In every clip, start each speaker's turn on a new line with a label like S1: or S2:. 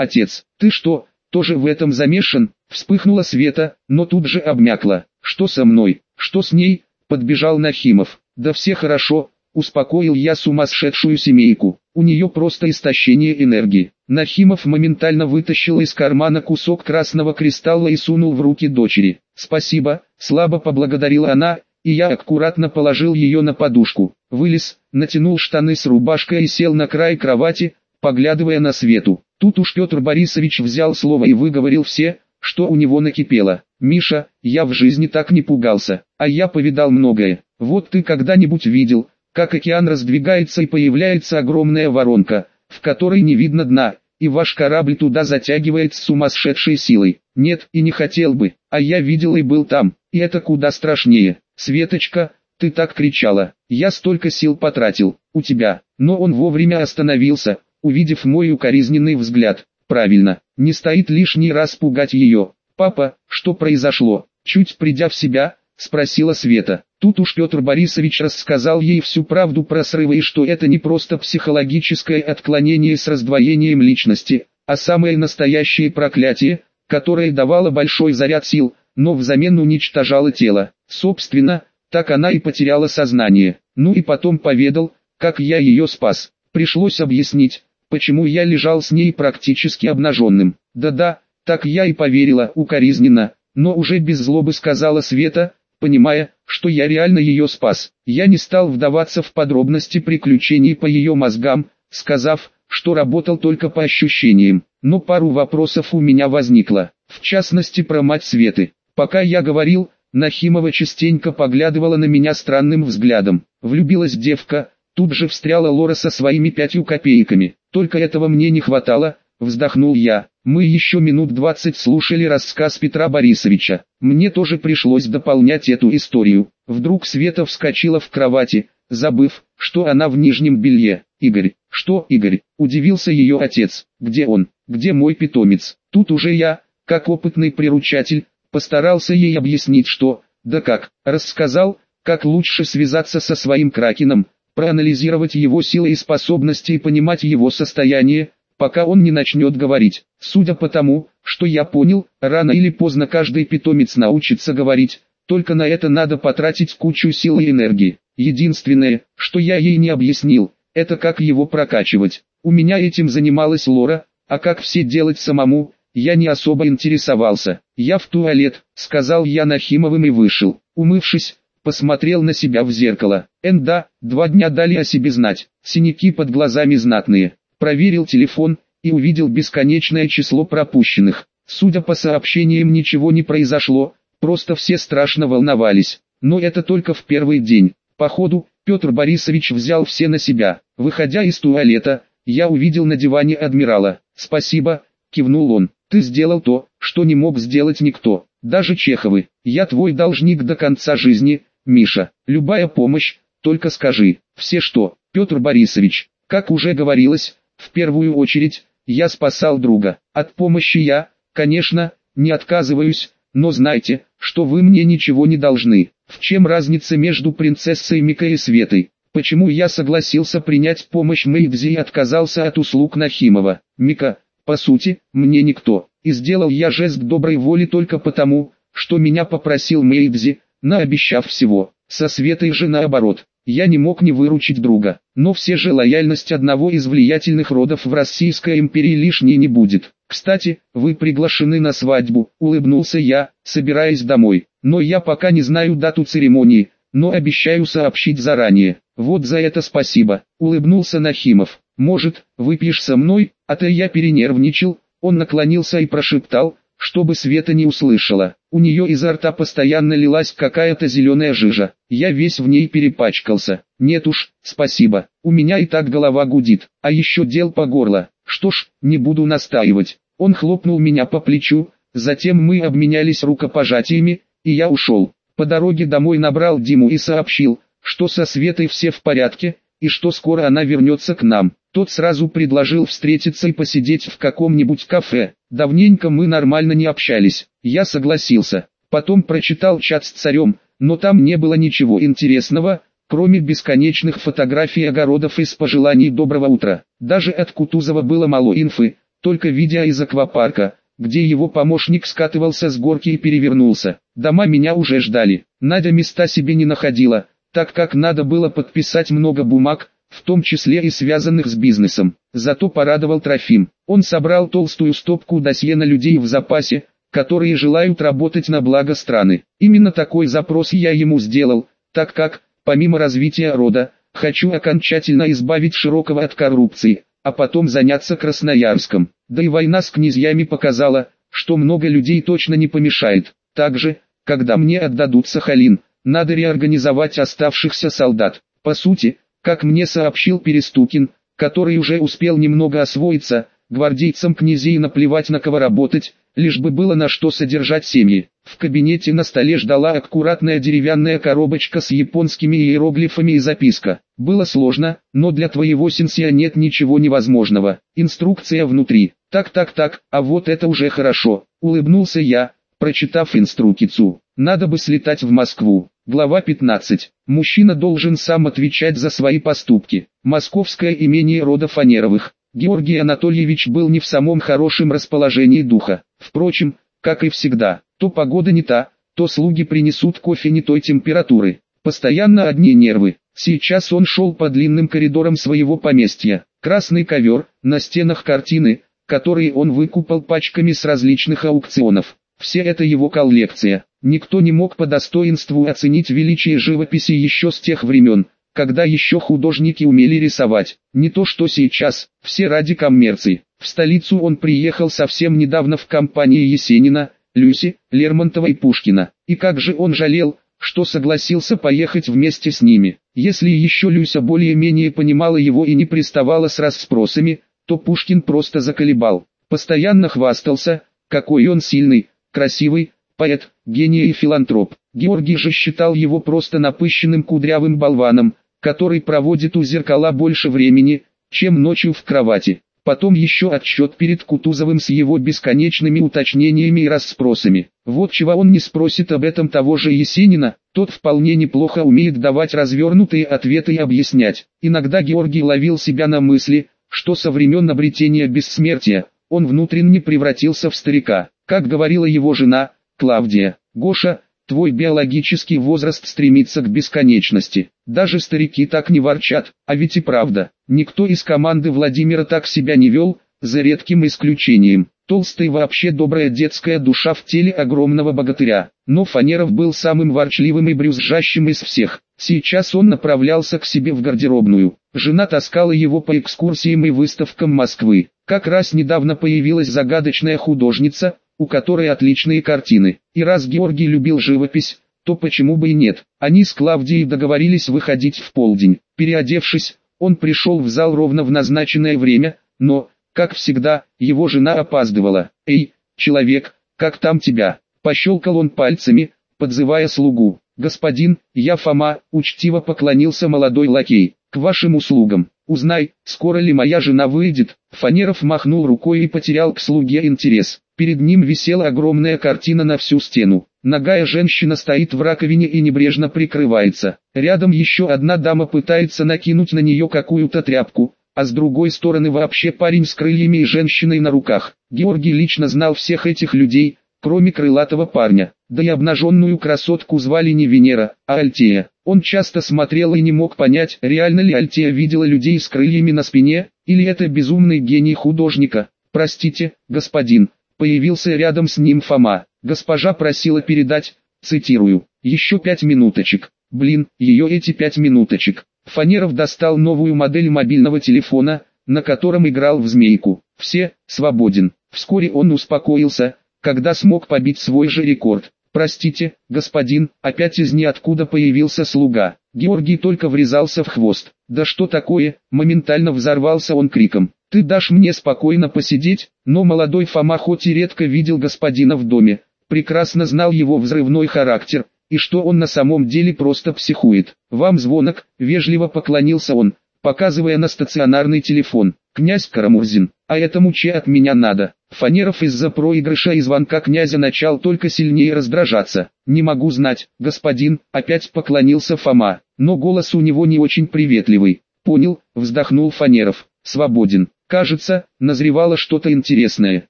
S1: Отец, ты что, тоже в этом замешан? Вспыхнула Света, но тут же обмякла. Что со мной, что с ней? Подбежал Нахимов. Да все хорошо, успокоил я сумасшедшую семейку. У нее просто истощение энергии. Нахимов моментально вытащил из кармана кусок красного кристалла и сунул в руки дочери. «Спасибо», слабо поблагодарила она, и я аккуратно положил ее на подушку. Вылез, натянул штаны с рубашкой и сел на край кровати, поглядывая на свету. Тут уж Петр Борисович взял слово и выговорил все, что у него накипело. «Миша, я в жизни так не пугался, а я повидал многое. Вот ты когда-нибудь видел, как океан раздвигается и появляется огромная воронка, в которой не видно дна, и ваш корабль туда затягивает с сумасшедшей силой. Нет, и не хотел бы, а я видел и был там, и это куда страшнее. Светочка, ты так кричала, я столько сил потратил, у тебя, но он вовремя остановился, увидев мой укоризненный взгляд. Правильно, не стоит лишний раз пугать ее. Папа, что произошло? Чуть придя в себя, спросила Света. Тут уж Петр Борисович рассказал ей всю правду про срывы и что это не просто психологическое отклонение с раздвоением личности, а самое настоящее проклятие, которое давало большой заряд сил, но взамен уничтожало тело. Собственно, так она и потеряла сознание. Ну и потом поведал, как я ее спас. Пришлось объяснить, почему я лежал с ней практически обнаженным. Да-да, так я и поверила укоризненно, но уже без злобы сказала Света, понимая, что я реально ее спас. Я не стал вдаваться в подробности приключений по ее мозгам, сказав, что работал только по ощущениям. Но пару вопросов у меня возникло, в частности про мать Светы. Пока я говорил, Нахимова частенько поглядывала на меня странным взглядом. Влюбилась девка, тут же встряла Лора со своими пятью копейками. Только этого мне не хватало, вздохнул я. Мы еще минут двадцать слушали рассказ Петра Борисовича. Мне тоже пришлось дополнять эту историю. Вдруг Света вскочила в кровати, забыв, что она в нижнем белье. Игорь, что Игорь? Удивился ее отец. Где он? Где мой питомец? Тут уже я, как опытный приручатель, постарался ей объяснить что, да как, рассказал, как лучше связаться со своим кракеном, проанализировать его силы и способности и понимать его состояние, пока он не начнет говорить. Судя по тому, что я понял, рано или поздно каждый питомец научится говорить, только на это надо потратить кучу сил и энергии. Единственное, что я ей не объяснил, это как его прокачивать. У меня этим занималась Лора, а как все делать самому, я не особо интересовался. Я в туалет, сказал я Нахимовым и вышел. Умывшись, посмотрел на себя в зеркало. Энда, два дня дали о себе знать, синяки под глазами знатные проверил телефон и увидел бесконечное число пропущенных. Судя по сообщениям ничего не произошло, просто все страшно волновались. Но это только в первый день. Походу, Петр Борисович взял все на себя. Выходя из туалета, я увидел на диване адмирала. «Спасибо», — кивнул он. «Ты сделал то, что не мог сделать никто, даже Чеховы. Я твой должник до конца жизни, Миша. Любая помощь, только скажи. Все что, Петр Борисович, как уже говорилось, в первую очередь, я спасал друга. От помощи я, конечно, не отказываюсь, но знайте, что вы мне ничего не должны. В чем разница между принцессой Микой и Светой? Почему я согласился принять помощь Мэйдзи и отказался от услуг Нахимова? Мика, по сути, мне никто. И сделал я жест доброй воли только потому, что меня попросил Мэйдзи, наобещав всего. Со Светой же наоборот. Я не мог не выручить друга, но все же лояльность одного из влиятельных родов в Российской империи лишней не будет. Кстати, вы приглашены на свадьбу, улыбнулся я, собираясь домой. Но я пока не знаю дату церемонии, но обещаю сообщить заранее. Вот за это спасибо, улыбнулся Нахимов. Может, выпьешь со мной, а то я перенервничал. Он наклонился и прошептал, чтобы Света не услышала. У нее изо рта постоянно лилась какая-то зеленая жижа. Я весь в ней перепачкался. Нет уж, спасибо. У меня и так голова гудит. А еще дел по горло. Что ж, не буду настаивать. Он хлопнул меня по плечу. Затем мы обменялись рукопожатиями, и я ушел. По дороге домой набрал Диму и сообщил, что со Светой все в порядке, и что скоро она вернется к нам. Тот сразу предложил встретиться и посидеть в каком-нибудь кафе. Давненько мы нормально не общались. Я согласился. Потом прочитал чат с царем, но там не было ничего интересного, кроме бесконечных фотографий огородов и с пожеланий доброго утра. Даже от Кутузова было мало инфы, только видя из аквапарка, где его помощник скатывался с горки и перевернулся. Дома меня уже ждали. Надя места себе не находила, так как надо было подписать много бумаг, в том числе и связанных с бизнесом. Зато порадовал Трофим. Он собрал толстую стопку досье на людей в запасе, которые желают работать на благо страны. Именно такой запрос я ему сделал, так как, помимо развития рода, хочу окончательно избавить Широкого от коррупции, а потом заняться Красноярском. Да и война с князьями показала, что много людей точно не помешает. Также, когда мне отдадут Сахалин, надо реорганизовать оставшихся солдат. По сути, как мне сообщил Перестукин, который уже успел немного освоиться, гвардейцам князей наплевать на кого работать, лишь бы было на что содержать семьи. В кабинете на столе ждала аккуратная деревянная коробочка с японскими иероглифами и записка. Было сложно, но для твоего сенсия нет ничего невозможного. Инструкция внутри. Так-так-так, а вот это уже хорошо. Улыбнулся я, прочитав инструкцию. Надо бы слетать в Москву. Глава 15. Мужчина должен сам отвечать за свои поступки. Московское имение рода Фанеровых. Георгий Анатольевич был не в самом хорошем расположении духа. Впрочем, как и всегда, то погода не та, то слуги принесут кофе не той температуры. Постоянно одни нервы. Сейчас он шел по длинным коридорам своего поместья. Красный ковер, на стенах картины, которые он выкупал пачками с различных аукционов. Все это его коллекция. Никто не мог по достоинству оценить величие живописи еще с тех времен, когда еще художники умели рисовать. Не то что сейчас, все ради коммерции. В столицу он приехал совсем недавно в компании Есенина, Люси, Лермонтова и Пушкина. И как же он жалел, что согласился поехать вместе с ними. Если еще Люся более-менее понимала его и не приставала с расспросами, то Пушкин просто заколебал. Постоянно хвастался, какой он сильный, красивый, поэт, гений и филантроп. Георгий же считал его просто напыщенным кудрявым болваном, который проводит у зеркала больше времени, чем ночью в кровати. Потом еще отчет перед Кутузовым с его бесконечными уточнениями и расспросами. Вот чего он не спросит об этом того же Есенина, тот вполне неплохо умеет давать развернутые ответы и объяснять. Иногда Георгий ловил себя на мысли, что со времен обретения бессмертия, он внутренне превратился в старика. Как говорила его жена, Клавдия, Гоша, твой биологический возраст стремится к бесконечности. Даже старики так не ворчат, а ведь и правда, никто из команды Владимира так себя не вел, за редким исключением. Толстый вообще добрая детская душа в теле огромного богатыря. Но Фанеров был самым ворчливым и брюзжащим из всех. Сейчас он направлялся к себе в гардеробную. Жена таскала его по экскурсиям и выставкам Москвы. Как раз недавно появилась загадочная художница, у которой отличные картины. И раз Георгий любил живопись, то почему бы и нет. Они с Клавдией договорились выходить в полдень. Переодевшись, он пришел в зал ровно в назначенное время, но, как всегда, его жена опаздывала. «Эй, человек, как там тебя?» Пощелкал он пальцами, подзывая слугу. «Господин, я Фома», учтиво поклонился молодой лакей. «К вашим услугам. Узнай, скоро ли моя жена выйдет». Фанеров махнул рукой и потерял к слуге интерес. Перед ним висела огромная картина на всю стену. Ногая женщина стоит в раковине и небрежно прикрывается. Рядом еще одна дама пытается накинуть на нее какую-то тряпку, а с другой стороны вообще парень с крыльями и женщиной на руках. Георгий лично знал всех этих людей, кроме крылатого парня. Да и обнаженную красотку звали не Венера, а Альтея. Он часто смотрел и не мог понять, реально ли Альтея видела людей с крыльями на спине, или это безумный гений художника. «Простите, господин», Появился рядом с ним Фома. Госпожа просила передать, цитирую, «Еще пять минуточек». Блин, ее эти пять минуточек. Фанеров достал новую модель мобильного телефона, на котором играл в змейку. Все, свободен. Вскоре он успокоился, когда смог побить свой же рекорд. «Простите, господин, опять из ниоткуда появился слуга». Георгий только врезался в хвост. «Да что такое?» Моментально взорвался он криком. Ты дашь мне спокойно посидеть, но молодой Фома хоть и редко видел господина в доме, прекрасно знал его взрывной характер, и что он на самом деле просто психует. «Вам звонок», — вежливо поклонился он, показывая на стационарный телефон. «Князь Карамурзин, а этому че от меня надо?» Фанеров из-за проигрыша и звонка князя начал только сильнее раздражаться. «Не могу знать, господин», — опять поклонился Фома, но голос у него не очень приветливый. «Понял», — вздохнул Фанеров, «свободен». Кажется, назревало что-то интересное.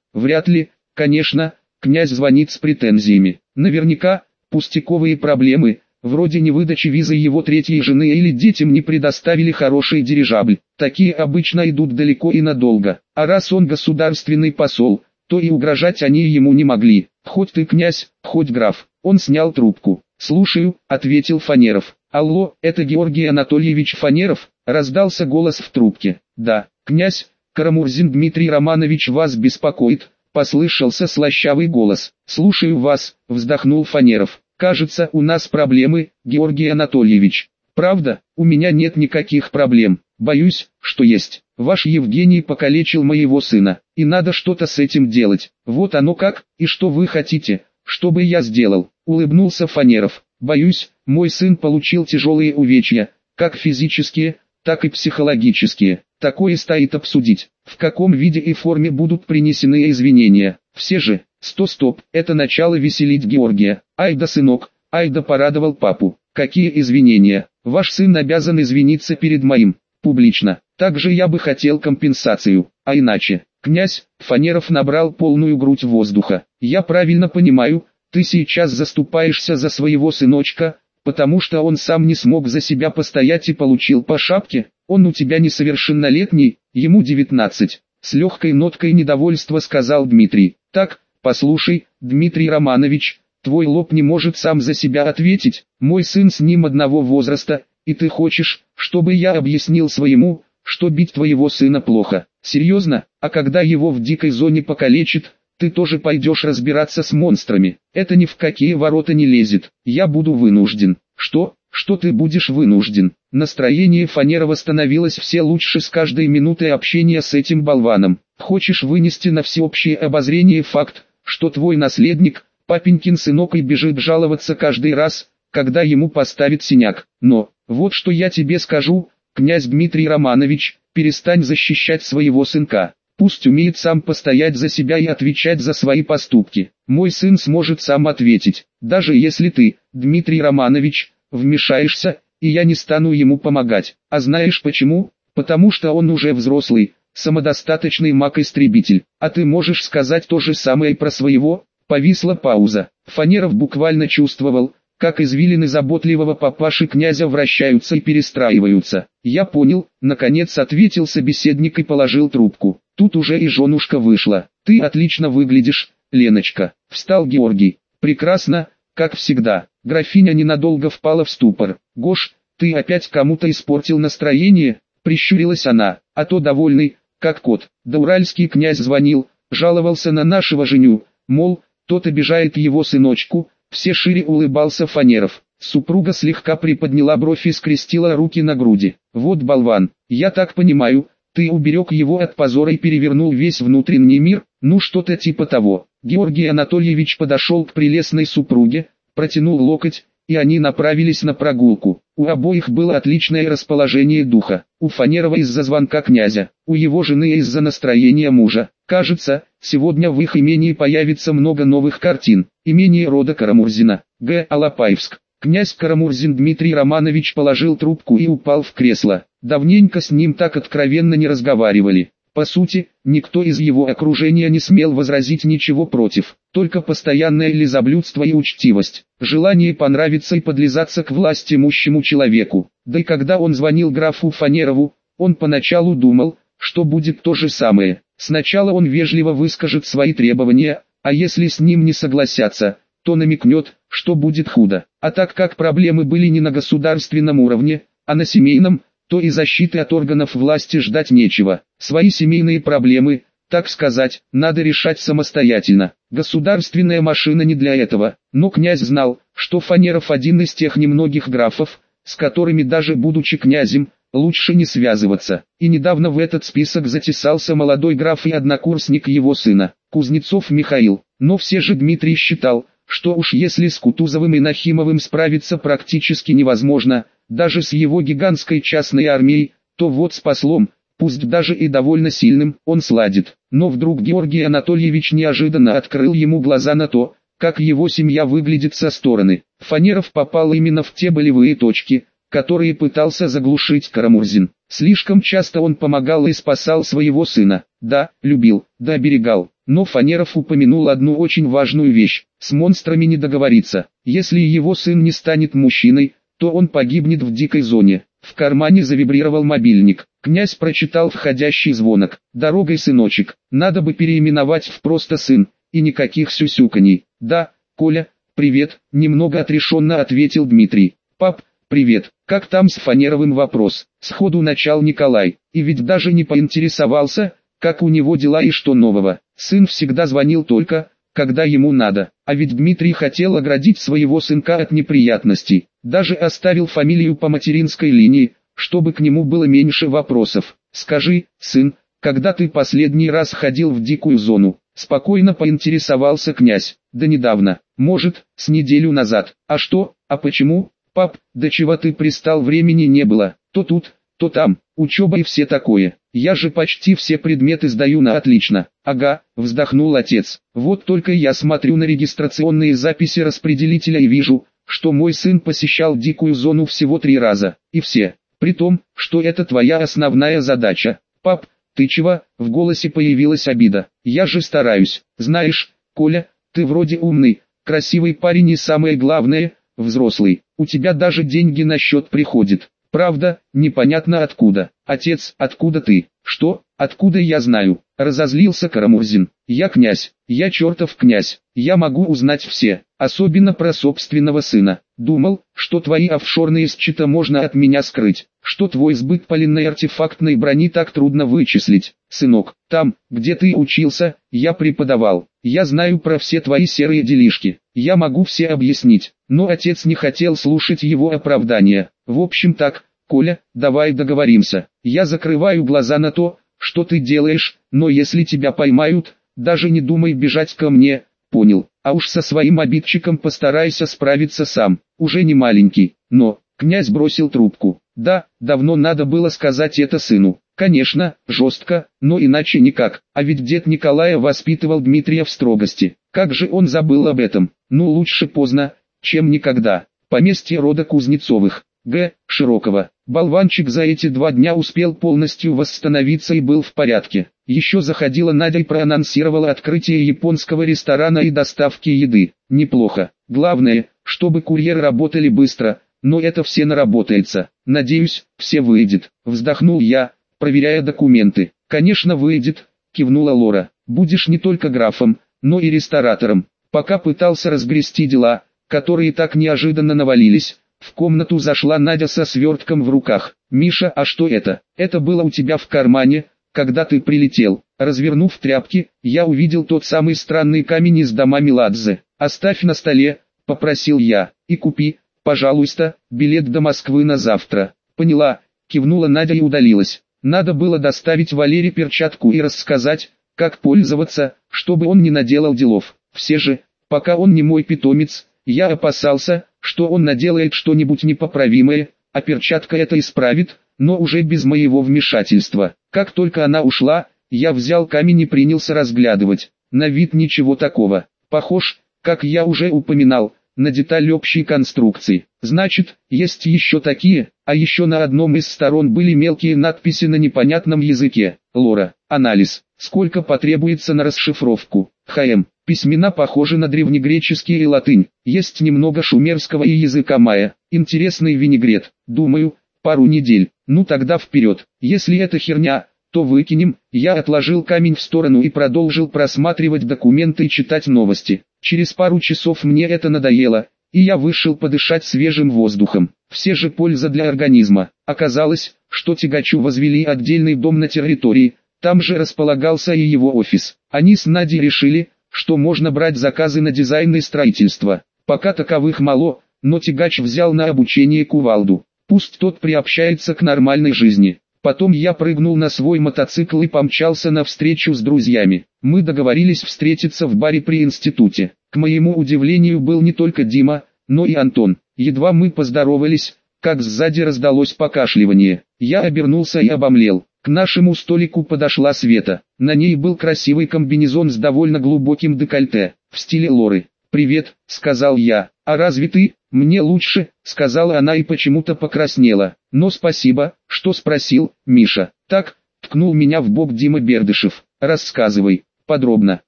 S1: Вряд ли, конечно, князь звонит с претензиями. Наверняка, пустяковые проблемы, вроде невыдачи визы его третьей жены или детям не предоставили хороший дирижабль. Такие обычно идут далеко и надолго. А раз он государственный посол, то и угрожать они ему не могли. Хоть ты князь, хоть граф. Он снял трубку. «Слушаю», — ответил Фанеров. «Алло, это Георгий Анатольевич Фанеров?» — раздался голос в трубке. «Да, князь, Карамурзин Дмитрий Романович вас беспокоит», — послышался слащавый голос. «Слушаю вас», — вздохнул Фанеров. «Кажется, у нас проблемы, Георгий Анатольевич». «Правда, у меня нет никаких проблем. Боюсь, что есть. Ваш Евгений покалечил моего сына, и надо что-то с этим делать. Вот оно как, и что вы хотите, чтобы я сделал?» Улыбнулся Фанеров. «Боюсь, мой сын получил тяжелые увечья, как физические, так и психологические. Такое стоит обсудить, в каком виде и форме будут принесены извинения. Все же, сто-стоп, это начало веселить Георгия. Ай да сынок, ай да порадовал папу. Какие извинения? Ваш сын обязан извиниться перед моим, публично. Также я бы хотел компенсацию, а иначе. Князь, Фанеров набрал полную грудь воздуха. Я правильно понимаю, ты сейчас заступаешься за своего сыночка, потому что он сам не смог за себя постоять и получил по шапке. Он у тебя несовершеннолетний, ему 19. С легкой ноткой недовольства сказал Дмитрий. Так, послушай, Дмитрий Романович, твой лоб не может сам за себя ответить, мой сын с ним одного возраста, и ты хочешь, чтобы я объяснил своему, что бить твоего сына плохо. Серьезно, а когда его в дикой зоне покалечит, ты тоже пойдешь разбираться с монстрами. Это ни в какие ворота не лезет. Я буду вынужден. Что? Что ты будешь вынужден? Настроение Фанерова становилось все лучше с каждой минутой общения с этим болваном. Хочешь вынести на всеобщее обозрение факт, что твой наследник, папенькин сынок и бежит жаловаться каждый раз, когда ему поставит синяк. Но, вот что я тебе скажу, князь Дмитрий Романович, перестань защищать своего сынка. Пусть умеет сам постоять за себя и отвечать за свои поступки. Мой сын сможет сам ответить, даже если ты, Дмитрий Романович, вмешаешься, и я не стану ему помогать. А знаешь почему? Потому что он уже взрослый, самодостаточный маг-истребитель. А ты можешь сказать то же самое про своего? Повисла пауза. Фанеров буквально чувствовал, как извилины заботливого папаши князя вращаются и перестраиваются. «Я понял», — наконец ответил собеседник и положил трубку. Тут уже и женушка вышла. «Ты отлично выглядишь, Леночка», — встал Георгий. «Прекрасно, как всегда». Графиня ненадолго впала в ступор. «Гош, ты опять кому-то испортил настроение?» — прищурилась она, а то довольный, как кот. Да уральский князь звонил, жаловался на нашего женю, мол, тот обижает его сыночку, все шире улыбался Фанеров. Супруга слегка приподняла бровь и скрестила руки на груди. «Вот болван, я так понимаю, ты уберег его от позора и перевернул весь внутренний мир, ну что-то типа того». Георгий Анатольевич подошел к прелестной супруге, протянул локоть, и они направились на прогулку. У обоих было отличное расположение духа. У Фанерова из-за звонка князя, у его жены из-за настроения мужа. Кажется, сегодня в их имении появится много новых картин. Имение рода Карамурзина, Г. Алапаевск. Князь Карамурзин Дмитрий Романович положил трубку и упал в кресло. Давненько с ним так откровенно не разговаривали. По сути, никто из его окружения не смел возразить ничего против, только постоянное лизоблюдство и учтивость, желание понравиться и подлизаться к власти имущему человеку. Да и когда он звонил графу Фанерову, он поначалу думал, что будет то же самое. Сначала он вежливо выскажет свои требования, а если с ним не согласятся, то намекнет, что будет худо. А так как проблемы были не на государственном уровне, а на семейном, то и защиты от органов власти ждать нечего. Свои семейные проблемы, так сказать, надо решать самостоятельно. Государственная машина не для этого, но князь знал, что Фанеров один из тех немногих графов, с которыми даже будучи князем, лучше не связываться. И недавно в этот список затесался молодой граф и однокурсник его сына, Кузнецов Михаил. Но все же Дмитрий считал, что уж если с Кутузовым и Нахимовым справиться практически невозможно, даже с его гигантской частной армией, то вот с послом, пусть даже и довольно сильным, он сладит. Но вдруг Георгий Анатольевич неожиданно открыл ему глаза на то, как его семья выглядит со стороны. Фанеров попал именно в те болевые точки, которые пытался заглушить Карамурзин. Слишком часто он помогал и спасал своего сына. Да, любил, да оберегал. Но Фанеров упомянул одну очень важную вещь. С монстрами не договориться. Если его сын не станет мужчиной, то он погибнет в дикой зоне. В кармане завибрировал мобильник. Князь прочитал входящий звонок. «Дорогой, сыночек, надо бы переименовать в просто сын, и никаких сюсюканий». «Да, Коля, привет», немного отрешенно ответил Дмитрий. «Пап, привет, как там с Фанеровым вопрос?» Сходу начал Николай, и ведь даже не поинтересовался, как у него дела и что нового. Сын всегда звонил только, когда ему надо, а ведь Дмитрий хотел оградить своего сынка от неприятностей, даже оставил фамилию по материнской линии, чтобы к нему было меньше вопросов. «Скажи, сын, когда ты последний раз ходил в дикую зону?» Спокойно поинтересовался князь. «Да недавно, может, с неделю назад. А что, а почему? Пап, до чего ты пристал времени не было, то тут, то там, учеба и все такое. Я же почти все предметы сдаю на отлично. Ага, вздохнул отец. Вот только я смотрю на регистрационные записи распределителя и вижу, что мой сын посещал дикую зону всего три раза. И все. При том, что это твоя основная задача. Пап, ты чего? В голосе появилась обида. Я же стараюсь. Знаешь, Коля, ты вроде умный, красивый парень и самое главное, взрослый. У тебя даже деньги на счет приходят. Правда, непонятно откуда. Отец, откуда ты? Что, откуда я знаю? Разозлился Карамурзин. Я князь, я чертов князь. Я могу узнать все, особенно про собственного сына. Думал, что твои офшорные счета можно от меня скрыть. Что твой сбыт полинной артефактной брони так трудно вычислить. Сынок, там, где ты учился, я преподавал. Я знаю про все твои серые делишки. Я могу все объяснить. Но отец не хотел слушать его оправдания. В общем так, Коля, давай договоримся. Я закрываю глаза на то, что ты делаешь, но если тебя поймают, даже не думай бежать ко мне, понял? А уж со своим обидчиком постарайся справиться сам, уже не маленький, но... Князь бросил трубку. Да, давно надо было сказать это сыну. Конечно, жестко, но иначе никак. А ведь дед Николая воспитывал Дмитрия в строгости. Как же он забыл об этом? Ну лучше поздно, чем никогда. Поместье рода Кузнецовых. Г. Широкого. Болванчик за эти два дня успел полностью восстановиться и был в порядке. Еще заходила Надя и проанонсировала открытие японского ресторана и доставки еды. Неплохо. Главное, чтобы курьеры работали быстро, но это все наработается. Надеюсь, все выйдет. Вздохнул я, проверяя документы. Конечно выйдет, кивнула Лора. Будешь не только графом, но и ресторатором. Пока пытался разгрести дела, которые так неожиданно навалились, в комнату зашла Надя со свертком в руках. «Миша, а что это? Это было у тебя в кармане, когда ты прилетел». Развернув тряпки, я увидел тот самый странный камень из дома Меладзе. «Оставь на столе», — попросил я, — «и купи, пожалуйста, билет до Москвы на завтра». «Поняла», — кивнула Надя и удалилась. Надо было доставить Валере перчатку и рассказать, как пользоваться, чтобы он не наделал делов. Все же, пока он не мой питомец, я опасался, что он наделает что-нибудь непоправимое, а перчатка это исправит, но уже без моего вмешательства. Как только она ушла, я взял камень и принялся разглядывать. На вид ничего такого. Похож, как я уже упоминал, на деталь общей конструкции. Значит, есть еще такие, а еще на одном из сторон были мелкие надписи на непонятном языке. Лора, анализ, сколько потребуется на расшифровку. ХМ, Письмена похожи на древнегреческий и латынь, есть немного шумерского и языка майя. Интересный винегрет, думаю, пару недель. Ну тогда вперед, если это херня, то выкинем. Я отложил камень в сторону и продолжил просматривать документы и читать новости. Через пару часов мне это надоело, и я вышел подышать свежим воздухом. Все же польза для организма. Оказалось, что тягачу возвели отдельный дом на территории, там же располагался и его офис. Они с Надей решили, что можно брать заказы на дизайн и строительство. Пока таковых мало, но тягач взял на обучение кувалду. Пусть тот приобщается к нормальной жизни. Потом я прыгнул на свой мотоцикл и помчался на встречу с друзьями. Мы договорились встретиться в баре при институте. К моему удивлению был не только Дима, но и Антон. Едва мы поздоровались, как сзади раздалось покашливание. Я обернулся и обомлел. К нашему столику подошла Света. На ней был красивый комбинезон с довольно глубоким декольте, в стиле Лоры. «Привет», — сказал я. «А разве ты?» «Мне лучше», — сказала она и почему-то покраснела. «Но спасибо, что спросил, Миша». «Так», — ткнул меня в бок Дима Бердышев. «Рассказывай, подробно».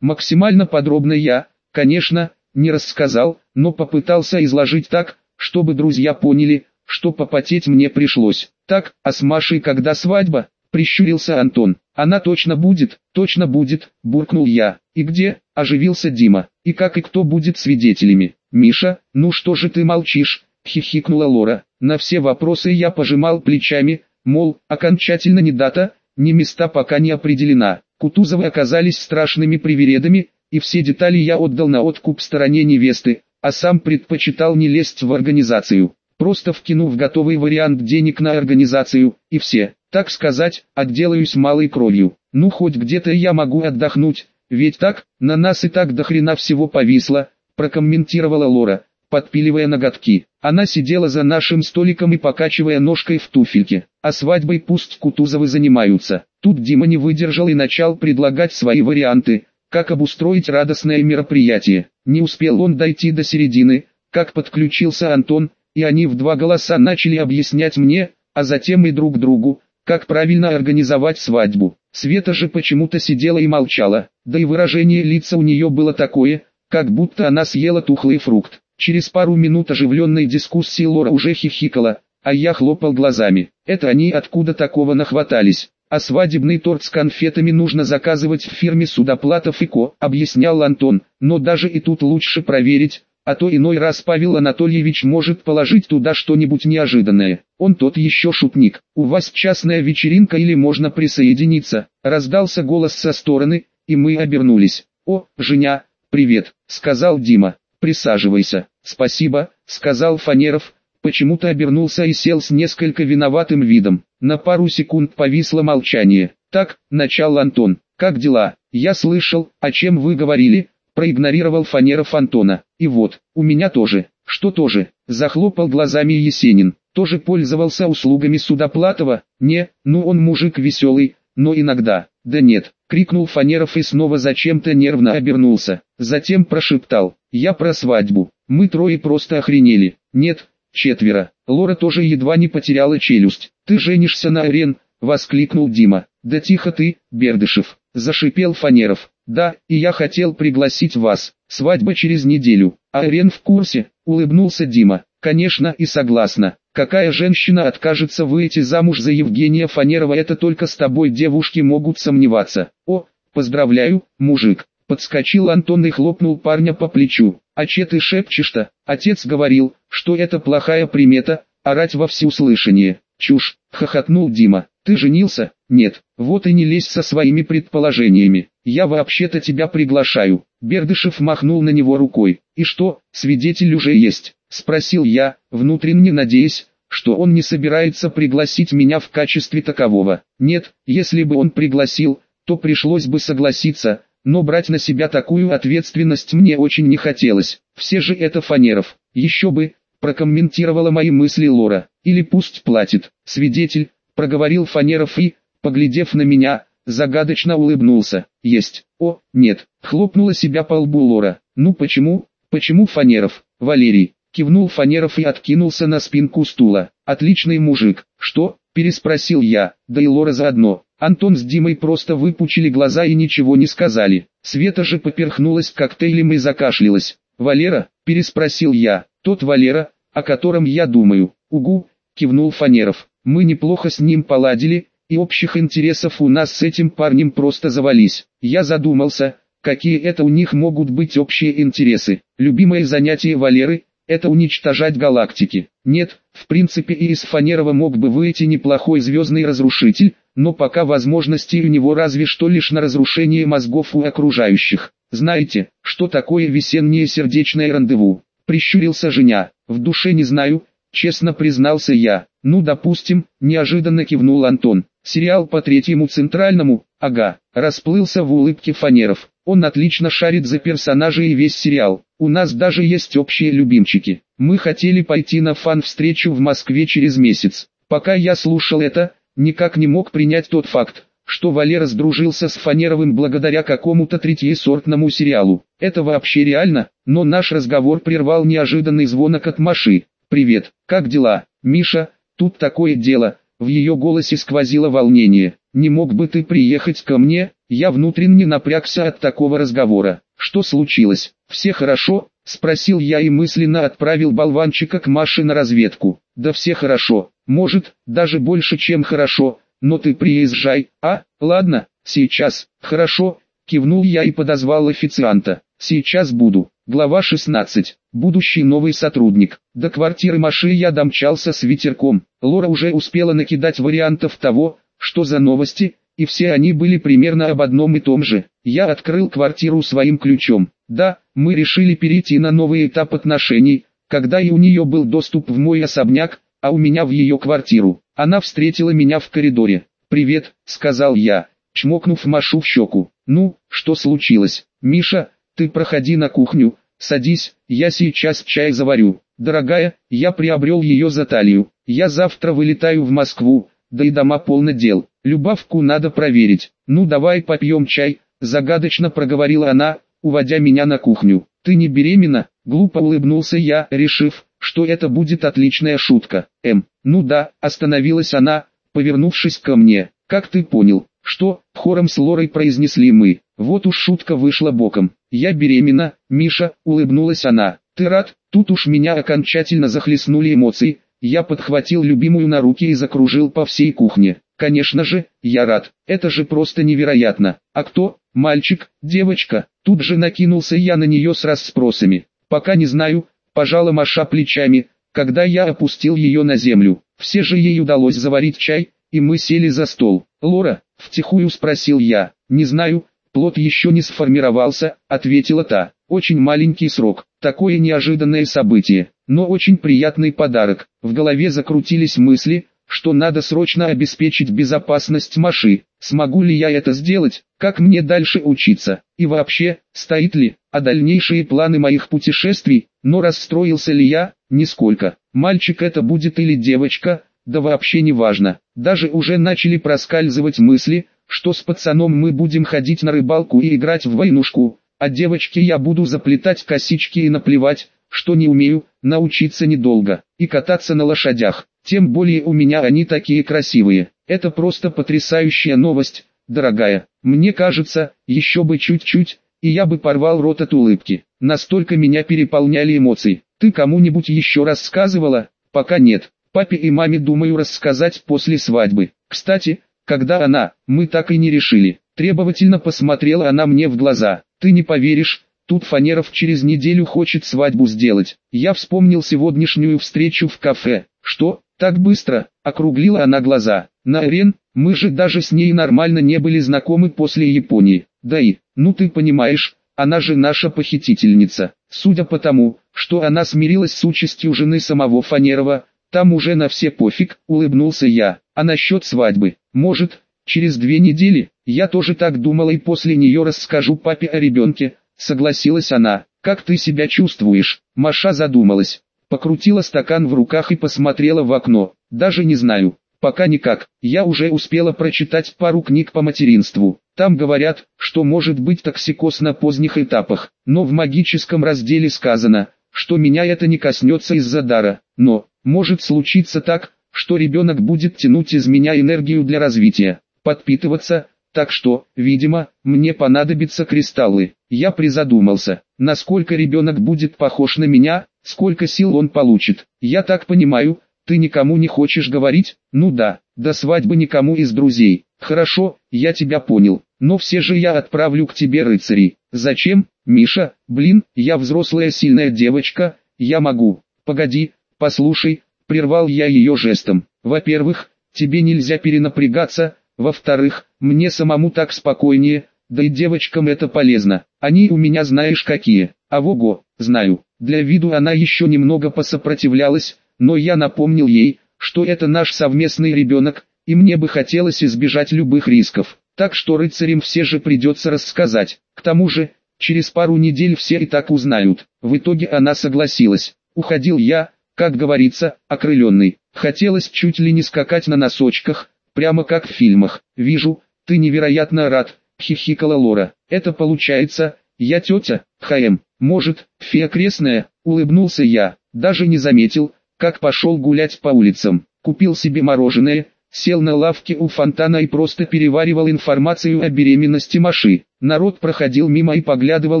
S1: Максимально подробно я, конечно, не рассказал, но попытался изложить так, чтобы друзья поняли, что попотеть мне пришлось. Так, а с Машей когда свадьба? Прищурился Антон. Она точно будет, точно будет, буркнул я. И где? Оживился Дима. И как и кто будет свидетелями? Миша, ну что же ты молчишь? Хихикнула Лора. На все вопросы я пожимал плечами, мол, окончательно не дата, ни места пока не определена. Кутузовы оказались страшными привередами, и все детали я отдал на откуп стороне невесты, а сам предпочитал не лезть в организацию, просто вкинув готовый вариант денег на организацию, и все, так сказать, отделаюсь малой кровью. Ну хоть где-то я могу отдохнуть, ведь так, на нас и так до хрена всего повисло, прокомментировала Лора, подпиливая ноготки. Она сидела за нашим столиком и покачивая ножкой в туфельке, а свадьбой пусть Кутузовы занимаются. Тут Дима не выдержал и начал предлагать свои варианты, как обустроить радостное мероприятие. Не успел он дойти до середины, как подключился Антон, и они в два голоса начали объяснять мне, а затем и друг другу, как правильно организовать свадьбу. Света же почему-то сидела и молчала, да и выражение лица у нее было такое, как будто она съела тухлый фрукт. Через пару минут оживленной дискуссии Лора уже хихикала, а я хлопал глазами. Это они откуда такого нахватались а свадебный торт с конфетами нужно заказывать в фирме Судоплатов и Ко, объяснял Антон, но даже и тут лучше проверить, а то иной раз Павел Анатольевич может положить туда что-нибудь неожиданное. Он тот еще шутник. У вас частная вечеринка или можно присоединиться? Раздался голос со стороны, и мы обернулись. О, Женя, привет, сказал Дима. Присаживайся. Спасибо, сказал Фанеров, почему-то обернулся и сел с несколько виноватым видом. На пару секунд повисло молчание. «Так, начал Антон, как дела? Я слышал, о чем вы говорили?» Проигнорировал Фанеров Антона. «И вот, у меня тоже». «Что тоже?» Захлопал глазами Есенин. «Тоже пользовался услугами Судоплатова?» «Не, ну он мужик веселый, но иногда». «Да нет», крикнул Фанеров и снова зачем-то нервно обернулся. Затем прошептал, «Я про свадьбу». Мы трое просто охренели. «Нет, Четверо. Лора тоже едва не потеряла челюсть. «Ты женишься на Арен!» — воскликнул Дима. «Да тихо ты, Бердышев!» — зашипел Фанеров. «Да, и я хотел пригласить вас. Свадьба через неделю. А Арен в курсе?» — улыбнулся Дима. «Конечно и согласна. Какая женщина откажется выйти замуж за Евгения Фанерова? Это только с тобой девушки могут сомневаться. О, поздравляю, мужик!» Подскочил Антон и хлопнул парня по плечу. «А че ты шепчешь-то?» Отец говорил, что это плохая примета, орать во всеуслышание. «Чушь!» — хохотнул Дима. «Ты женился?» «Нет, вот и не лезь со своими предположениями. Я вообще-то тебя приглашаю». Бердышев махнул на него рукой. «И что, свидетель уже есть?» — спросил я, внутренне надеясь, что он не собирается пригласить меня в качестве такового. Нет, если бы он пригласил, то пришлось бы согласиться, но брать на себя такую ответственность мне очень не хотелось. Все же это Фанеров. Еще бы, прокомментировала мои мысли Лора. Или пусть платит. Свидетель, проговорил Фанеров и, поглядев на меня, загадочно улыбнулся. Есть. О, нет. Хлопнула себя по лбу Лора. Ну почему? Почему Фанеров? Валерий. Кивнул Фанеров и откинулся на спинку стула. Отличный мужик. Что? Переспросил я. Да и Лора заодно. Антон с Димой просто выпучили глаза и ничего не сказали. Света же поперхнулась коктейлем и закашлялась. «Валера?» – переспросил я. «Тот Валера, о котором я думаю». «Угу», – кивнул Фанеров. «Мы неплохо с ним поладили, и общих интересов у нас с этим парнем просто завались». Я задумался, какие это у них могут быть общие интересы. Любимое занятие Валеры – это уничтожать галактики. Нет, в принципе и из Фанерова мог бы выйти неплохой звездный разрушитель, но пока возможностей у него разве что лишь на разрушение мозгов у окружающих. Знаете, что такое весеннее сердечное рандеву? Прищурился Женя. В душе не знаю, честно признался я. Ну допустим, неожиданно кивнул Антон. Сериал по третьему центральному, ага, расплылся в улыбке Фанеров. Он отлично шарит за персонажей и весь сериал. У нас даже есть общие любимчики. Мы хотели пойти на фан-встречу в Москве через месяц. Пока я слушал это, никак не мог принять тот факт, что Валера сдружился с Фанеровым благодаря какому-то третьесортному сериалу. Это вообще реально? но наш разговор прервал неожиданный звонок от Маши. «Привет, как дела, Миша? Тут такое дело». В ее голосе сквозило волнение. «Не мог бы ты приехать ко мне?» Я внутренне напрягся от такого разговора. «Что случилось? Все хорошо?» Спросил я и мысленно отправил болванчика к Маше на разведку. «Да все хорошо. Может, даже больше, чем хорошо. Но ты приезжай, а? Ладно, сейчас. Хорошо». Кивнул я и подозвал официанта. «Сейчас буду». Глава 16. Будущий новый сотрудник. До квартиры Маши я домчался с ветерком. Лора уже успела накидать вариантов того, что за новости, и все они были примерно об одном и том же. Я открыл квартиру своим ключом. Да, мы решили перейти на новый этап отношений, когда и у нее был доступ в мой особняк, а у меня в ее квартиру. Она встретила меня в коридоре. «Привет», — сказал я, чмокнув Машу в щеку. «Ну, что случилось? Миша, ты проходи на кухню, садись, я сейчас чай заварю. Дорогая, я приобрел ее за талию. Я завтра вылетаю в Москву, да и дома полно дел. Любавку надо проверить. Ну давай попьем чай, загадочно проговорила она, уводя меня на кухню. Ты не беременна? Глупо улыбнулся я, решив, что это будет отличная шутка. Эм, ну да, остановилась она, повернувшись ко мне. Как ты понял? Что, хором с Лорой произнесли мы. Вот уж шутка вышла боком. Я беременна, Миша, улыбнулась она. Ты рад? Тут уж меня окончательно захлестнули эмоции. Я подхватил любимую на руки и закружил по всей кухне. Конечно же, я рад. Это же просто невероятно. А кто? Мальчик, девочка? Тут же накинулся я на нее с расспросами. Пока не знаю, пожала Маша плечами, когда я опустил ее на землю. Все же ей удалось заварить чай, и мы сели за стол. «Лора?» – втихую спросил я. «Не знаю, плод еще не сформировался», – ответила та. «Очень маленький срок, такое неожиданное событие, но очень приятный подарок». В голове закрутились мысли, что надо срочно обеспечить безопасность Маши. Смогу ли я это сделать, как мне дальше учиться, и вообще, стоит ли, а дальнейшие планы моих путешествий, но расстроился ли я, нисколько. Мальчик это будет или девочка, да вообще не важно. Даже уже начали проскальзывать мысли, что с пацаном мы будем ходить на рыбалку и играть в войнушку, а девочке я буду заплетать косички и наплевать, что не умею, научиться недолго, и кататься на лошадях. Тем более у меня они такие красивые. Это просто потрясающая новость, дорогая. Мне кажется, еще бы чуть-чуть, и я бы порвал рот от улыбки. Настолько меня переполняли эмоции. Ты кому-нибудь еще рассказывала? Пока нет. Папе и маме думаю рассказать после свадьбы. Кстати, когда она, мы так и не решили. Требовательно посмотрела она мне в глаза. Ты не поверишь, тут Фанеров через неделю хочет свадьбу сделать. Я вспомнил сегодняшнюю встречу в кафе. Что, так быстро? Округлила она глаза. На Арен, мы же даже с ней нормально не были знакомы после Японии. Да и, ну ты понимаешь, она же наша похитительница. Судя по тому, что она смирилась с участью жены самого Фанерова, там уже на все пофиг, улыбнулся я. А насчет свадьбы, может, через две недели, я тоже так думала и после нее расскажу папе о ребенке, согласилась она. Как ты себя чувствуешь? Маша задумалась, покрутила стакан в руках и посмотрела в окно. Даже не знаю, пока никак. Я уже успела прочитать пару книг по материнству. Там говорят, что может быть токсикоз на поздних этапах, но в магическом разделе сказано, что меня это не коснется из-за дара. Но, может случиться так, что ребенок будет тянуть из меня энергию для развития, подпитываться, так что, видимо, мне понадобятся кристаллы. Я призадумался, насколько ребенок будет похож на меня, сколько сил он получит. Я так понимаю, ты никому не хочешь говорить? Ну да, до свадьбы никому из друзей. Хорошо, я тебя понял, но все же я отправлю к тебе рыцарей. Зачем, Миша? Блин, я взрослая сильная девочка, я могу. Погоди, «Послушай», — прервал я ее жестом, «во-первых, тебе нельзя перенапрягаться, во-вторых, мне самому так спокойнее, да и девочкам это полезно, они у меня знаешь какие, а вого, знаю». Для виду она еще немного посопротивлялась, но я напомнил ей, что это наш совместный ребенок, и мне бы хотелось избежать любых рисков. Так что рыцарям все же придется рассказать. К тому же, через пару недель все и так узнают. В итоге она согласилась. Уходил я, как говорится, окрыленный. Хотелось чуть ли не скакать на носочках, прямо как в фильмах. «Вижу, ты невероятно рад», — хихикала Лора. «Это получается, я тетя, ХМ, Может, фея крестная, улыбнулся я, даже не заметил, как пошел гулять по улицам, купил себе мороженое, сел на лавке у фонтана и просто переваривал информацию о беременности Маши. Народ проходил мимо и поглядывал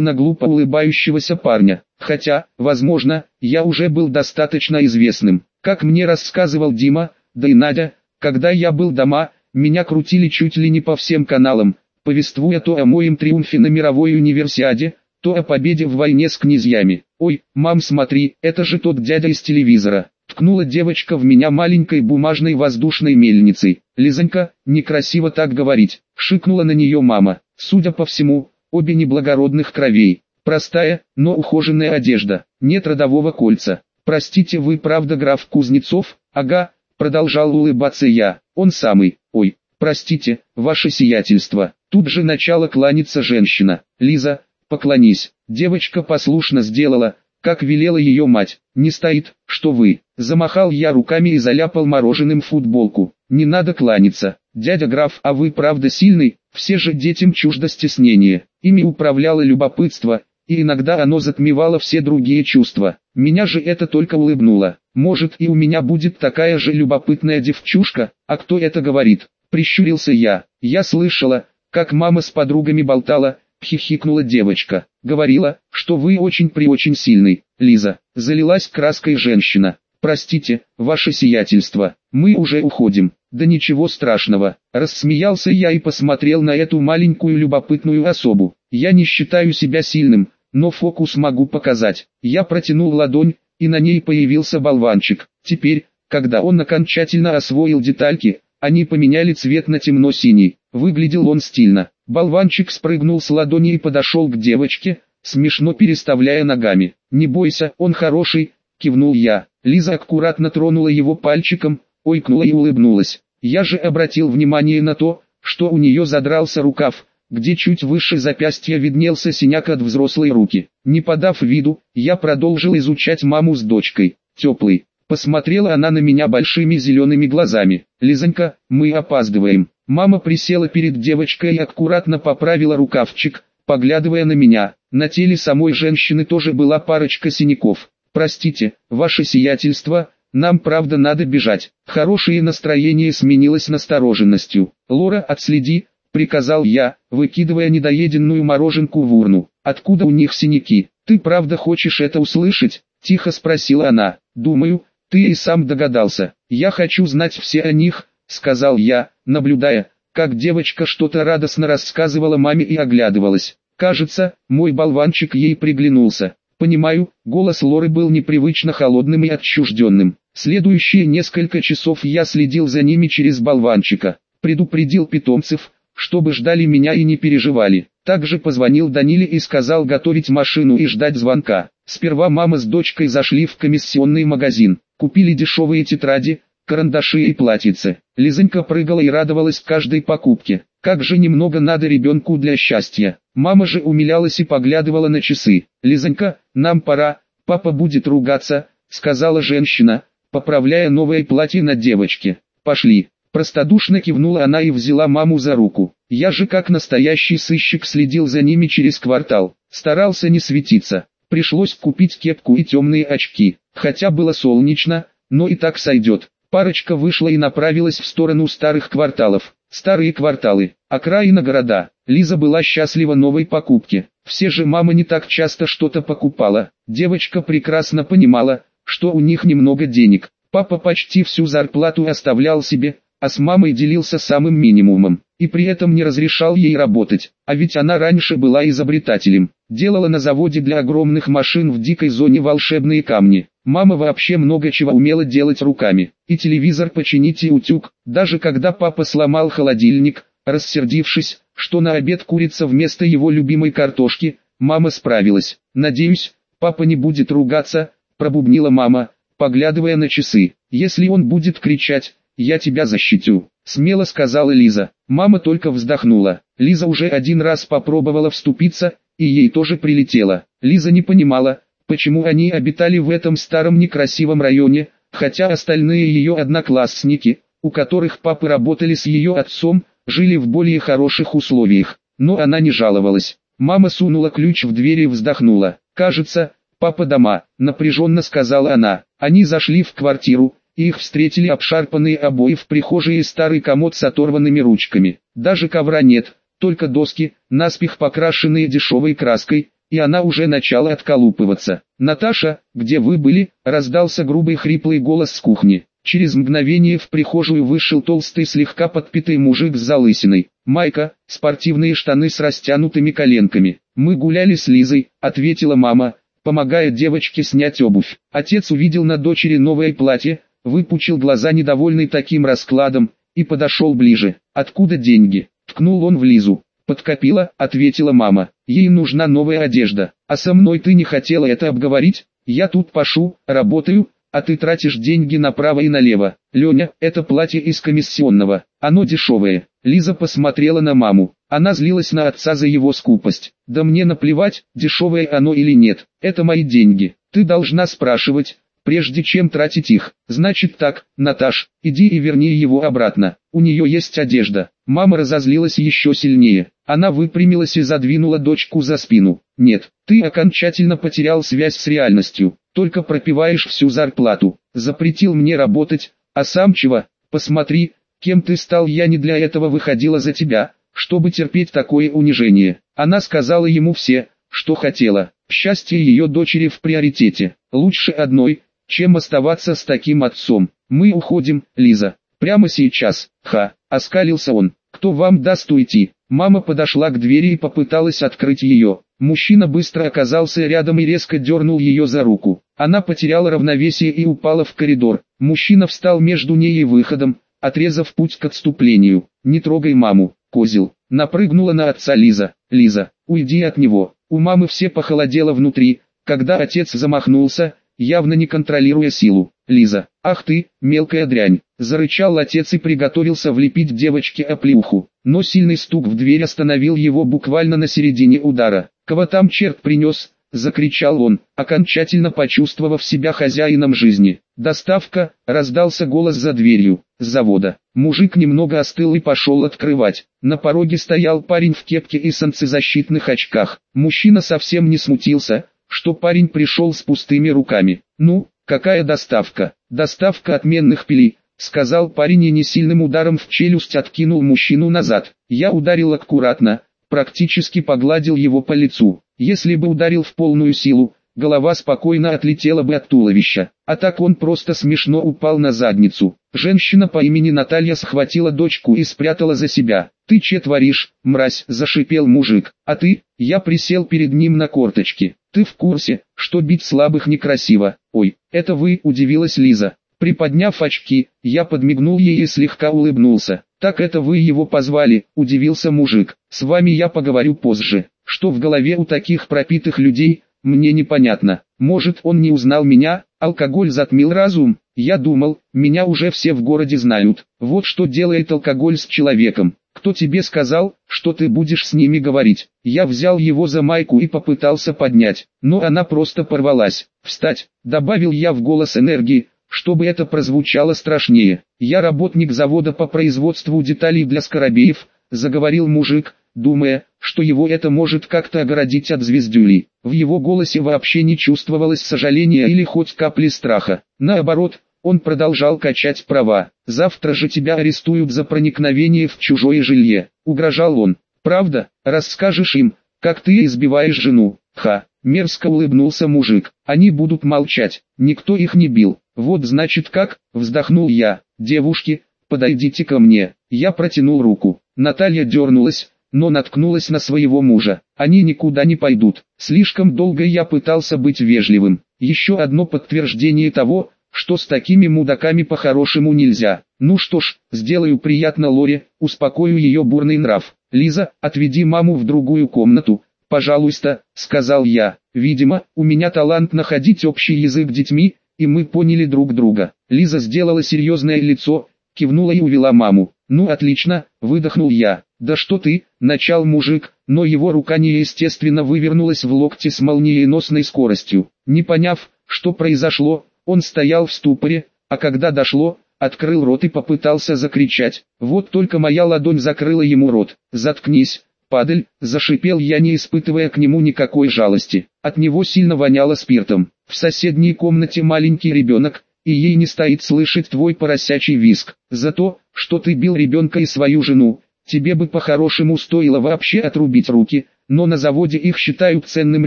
S1: на глупо улыбающегося парня, хотя, возможно, я уже был достаточно известным. Как мне рассказывал Дима, да и Надя, когда я был дома, меня крутили чуть ли не по всем каналам, повествуя то о моем триумфе на мировой универсиаде, то о победе в войне с князьями. «Ой, мам смотри, это же тот дядя из телевизора». Ткнула девочка в меня маленькой бумажной воздушной мельницей. «Лизонька, некрасиво так говорить», — шикнула на нее мама. Судя по всему, обе неблагородных кровей. Простая, но ухоженная одежда, нет родового кольца. «Простите, вы правда граф Кузнецов?» «Ага», — продолжал улыбаться я, «он самый, ой, простите, ваше сиятельство». Тут же начала кланяться женщина. «Лиза, поклонись». Девочка послушно сделала, как велела ее мать. «Не стоит, что вы». Замахал я руками и заляпал мороженым футболку. «Не надо кланяться. Дядя граф, а вы правда сильный?» Все же детям чуждо стеснение. Ими управляло любопытство, и иногда оно затмевало все другие чувства. Меня же это только улыбнуло. Может и у меня будет такая же любопытная девчушка, а кто это говорит? Прищурился я. Я слышала, как мама с подругами болтала, хихикнула девочка. Говорила, что вы очень-при-очень сильный, Лиза. Залилась краской женщина. Простите, ваше сиятельство, мы уже уходим. Да ничего страшного, рассмеялся я и посмотрел на эту маленькую любопытную особу. Я не считаю себя сильным, но фокус могу показать. Я протянул ладонь, и на ней появился болванчик. Теперь, когда он окончательно освоил детальки, они поменяли цвет на темно-синий. Выглядел он стильно. Болванчик спрыгнул с ладони и подошел к девочке, смешно переставляя ногами. «Не бойся, он хороший», — кивнул я. Лиза аккуратно тронула его пальчиком, ойкнула и улыбнулась. Я же обратил внимание на то, что у нее задрался рукав, где чуть выше запястья виднелся синяк от взрослой руки. Не подав виду, я продолжил изучать маму с дочкой. Теплый. Посмотрела она на меня большими зелеными глазами. «Лизонька, мы опаздываем». Мама присела перед девочкой и аккуратно поправила рукавчик, поглядывая на меня. На теле самой женщины тоже была парочка синяков. «Простите, ваше сиятельство, нам правда надо бежать. Хорошее настроение сменилось настороженностью. Лора, отследи, приказал я, выкидывая недоеденную мороженку в урну. Откуда у них синяки? Ты правда хочешь это услышать? Тихо спросила она. Думаю, ты и сам догадался. Я хочу знать все о них, сказал я, наблюдая, как девочка что-то радостно рассказывала маме и оглядывалась. Кажется, мой болванчик ей приглянулся. Понимаю, голос Лоры был непривычно холодным и отчужденным. Следующие несколько часов я следил за ними через болванчика, предупредил питомцев, чтобы ждали меня и не переживали. Также позвонил Даниле и сказал готовить машину и ждать звонка. Сперва мама с дочкой зашли в комиссионный магазин, купили дешевые тетради, карандаши и платьицы. Лизонька прыгала и радовалась каждой покупке. Как же немного надо ребенку для счастья. Мама же умилялась и поглядывала на часы. «Лизонька, нам пора, папа будет ругаться», — сказала женщина, поправляя новое платье на девочке. «Пошли». Простодушно кивнула она и взяла маму за руку. Я же как настоящий сыщик следил за ними через квартал. Старался не светиться. Пришлось купить кепку и темные очки. Хотя было солнечно, но и так сойдет. Парочка вышла и направилась в сторону старых кварталов. Старые кварталы, окраина города. Лиза была счастлива новой покупке. Все же мама не так часто что-то покупала. Девочка прекрасно понимала, что у них немного денег. Папа почти всю зарплату оставлял себе, а с мамой делился самым минимумом, и при этом не разрешал ей работать, а ведь она раньше была изобретателем, делала на заводе для огромных машин в дикой зоне волшебные камни. Мама вообще много чего умела делать руками, и телевизор починить и утюг, даже когда папа сломал холодильник, рассердившись, что на обед курица вместо его любимой картошки, мама справилась. «Надеюсь, папа не будет ругаться», пробубнила мама, поглядывая на часы. «Если он будет кричать, «Я тебя защитю», — смело сказала Лиза. Мама только вздохнула. Лиза уже один раз попробовала вступиться, и ей тоже прилетело. Лиза не понимала, почему они обитали в этом старом некрасивом районе, хотя остальные ее одноклассники, у которых папы работали с ее отцом, жили в более хороших условиях. Но она не жаловалась. Мама сунула ключ в дверь и вздохнула. «Кажется, папа дома», — напряженно сказала она. Они зашли в квартиру, их встретили обшарпанные обои в прихожей и старый комод с оторванными ручками. Даже ковра нет, только доски, наспех покрашенные дешевой краской, и она уже начала отколупываться. «Наташа, где вы были?» – раздался грубый хриплый голос с кухни. Через мгновение в прихожую вышел толстый слегка подпитый мужик с залысиной. Майка, спортивные штаны с растянутыми коленками. «Мы гуляли с Лизой», — ответила мама, помогая девочке снять обувь. Отец увидел на дочери новое платье, выпучил глаза недовольный таким раскладом, и подошел ближе. «Откуда деньги?» — ткнул он в Лизу. «Подкопила», — ответила мама. «Ей нужна новая одежда. А со мной ты не хотела это обговорить? Я тут пашу, работаю, а ты тратишь деньги направо и налево. Леня, это платье из комиссионного, оно дешевое. Лиза посмотрела на маму. Она злилась на отца за его скупость. Да мне наплевать, дешевое оно или нет, это мои деньги. Ты должна спрашивать, прежде чем тратить их. Значит так, Наташ, иди и верни его обратно. У нее есть одежда. Мама разозлилась еще сильнее. Она выпрямилась и задвинула дочку за спину. Нет, ты окончательно потерял связь с реальностью только пропиваешь всю зарплату, запретил мне работать, а сам чего, посмотри, кем ты стал я не для этого выходила за тебя, чтобы терпеть такое унижение. Она сказала ему все, что хотела, счастье ее дочери в приоритете, лучше одной, чем оставаться с таким отцом. Мы уходим, Лиза, прямо сейчас, ха, оскалился он, кто вам даст уйти? Мама подошла к двери и попыталась открыть ее. Мужчина быстро оказался рядом и резко дернул ее за руку. Она потеряла равновесие и упала в коридор. Мужчина встал между ней и выходом, отрезав путь к отступлению. «Не трогай маму, козел!» Напрыгнула на отца Лиза. «Лиза, уйди от него!» У мамы все похолодело внутри, когда отец замахнулся, явно не контролируя силу. «Лиза, ах ты, мелкая дрянь!» Зарычал отец и приготовился влепить девочке оплеуху. Но сильный стук в дверь остановил его буквально на середине удара. «Кого там черт принес?» — закричал он, окончательно почувствовав себя хозяином жизни. «Доставка!» — раздался голос за дверью, с завода. Мужик немного остыл и пошел открывать. На пороге стоял парень в кепке и солнцезащитных очках. Мужчина совсем не смутился, что парень пришел с пустыми руками. «Ну, какая доставка?» «Доставка отменных пилей», — сказал парень и не сильным ударом в челюсть откинул мужчину назад. Я ударил аккуратно, практически погладил его по лицу. Если бы ударил в полную силу, голова спокойно отлетела бы от туловища. А так он просто смешно упал на задницу. Женщина по имени Наталья схватила дочку и спрятала за себя. «Ты че творишь, мразь?» – зашипел мужик. «А ты?» – я присел перед ним на корточки. «Ты в курсе, что бить слабых некрасиво?» «Ой, это вы?» – удивилась Лиза. Приподняв очки, я подмигнул ей и слегка улыбнулся. «Так это вы его позвали», – удивился мужик. «С вами я поговорю позже. Что в голове у таких пропитых людей, мне непонятно. Может он не узнал меня, алкоголь затмил разум? Я думал, меня уже все в городе знают. Вот что делает алкоголь с человеком. Кто тебе сказал, что ты будешь с ними говорить? Я взял его за майку и попытался поднять, но она просто порвалась. Встать, добавил я в голос энергии, чтобы это прозвучало страшнее. «Я работник завода по производству деталей для скоробеев», — заговорил мужик, думая, что его это может как-то огородить от звездюли. В его голосе вообще не чувствовалось сожаления или хоть капли страха. Наоборот, он продолжал качать права. «Завтра же тебя арестуют за проникновение в чужое жилье», — угрожал он. «Правда, расскажешь им, как ты избиваешь жену?» «Ха!» — мерзко улыбнулся мужик. «Они будут молчать, никто их не бил. «Вот значит как», — вздохнул я. «Девушки, подойдите ко мне». Я протянул руку. Наталья дернулась, но наткнулась на своего мужа. Они никуда не пойдут. Слишком долго я пытался быть вежливым. Еще одно подтверждение того, что с такими мудаками по-хорошему нельзя. Ну что ж, сделаю приятно Лоре, успокою ее бурный нрав. Лиза, отведи маму в другую комнату, пожалуйста, сказал я. Видимо, у меня талант находить общий язык детьми, и мы поняли друг друга. Лиза сделала серьезное лицо, кивнула и увела маму. «Ну отлично», — выдохнул я. «Да что ты», — начал мужик, но его рука неестественно вывернулась в локте с молниеносной скоростью. Не поняв, что произошло, он стоял в ступоре, а когда дошло, открыл рот и попытался закричать. Вот только моя ладонь закрыла ему рот. «Заткнись», «Падаль!» – зашипел я, не испытывая к нему никакой жалости. От него сильно воняло спиртом. В соседней комнате маленький ребенок, и ей не стоит слышать твой поросячий виск. За то, что ты бил ребенка и свою жену, тебе бы по-хорошему стоило вообще отрубить руки, но на заводе их считают ценным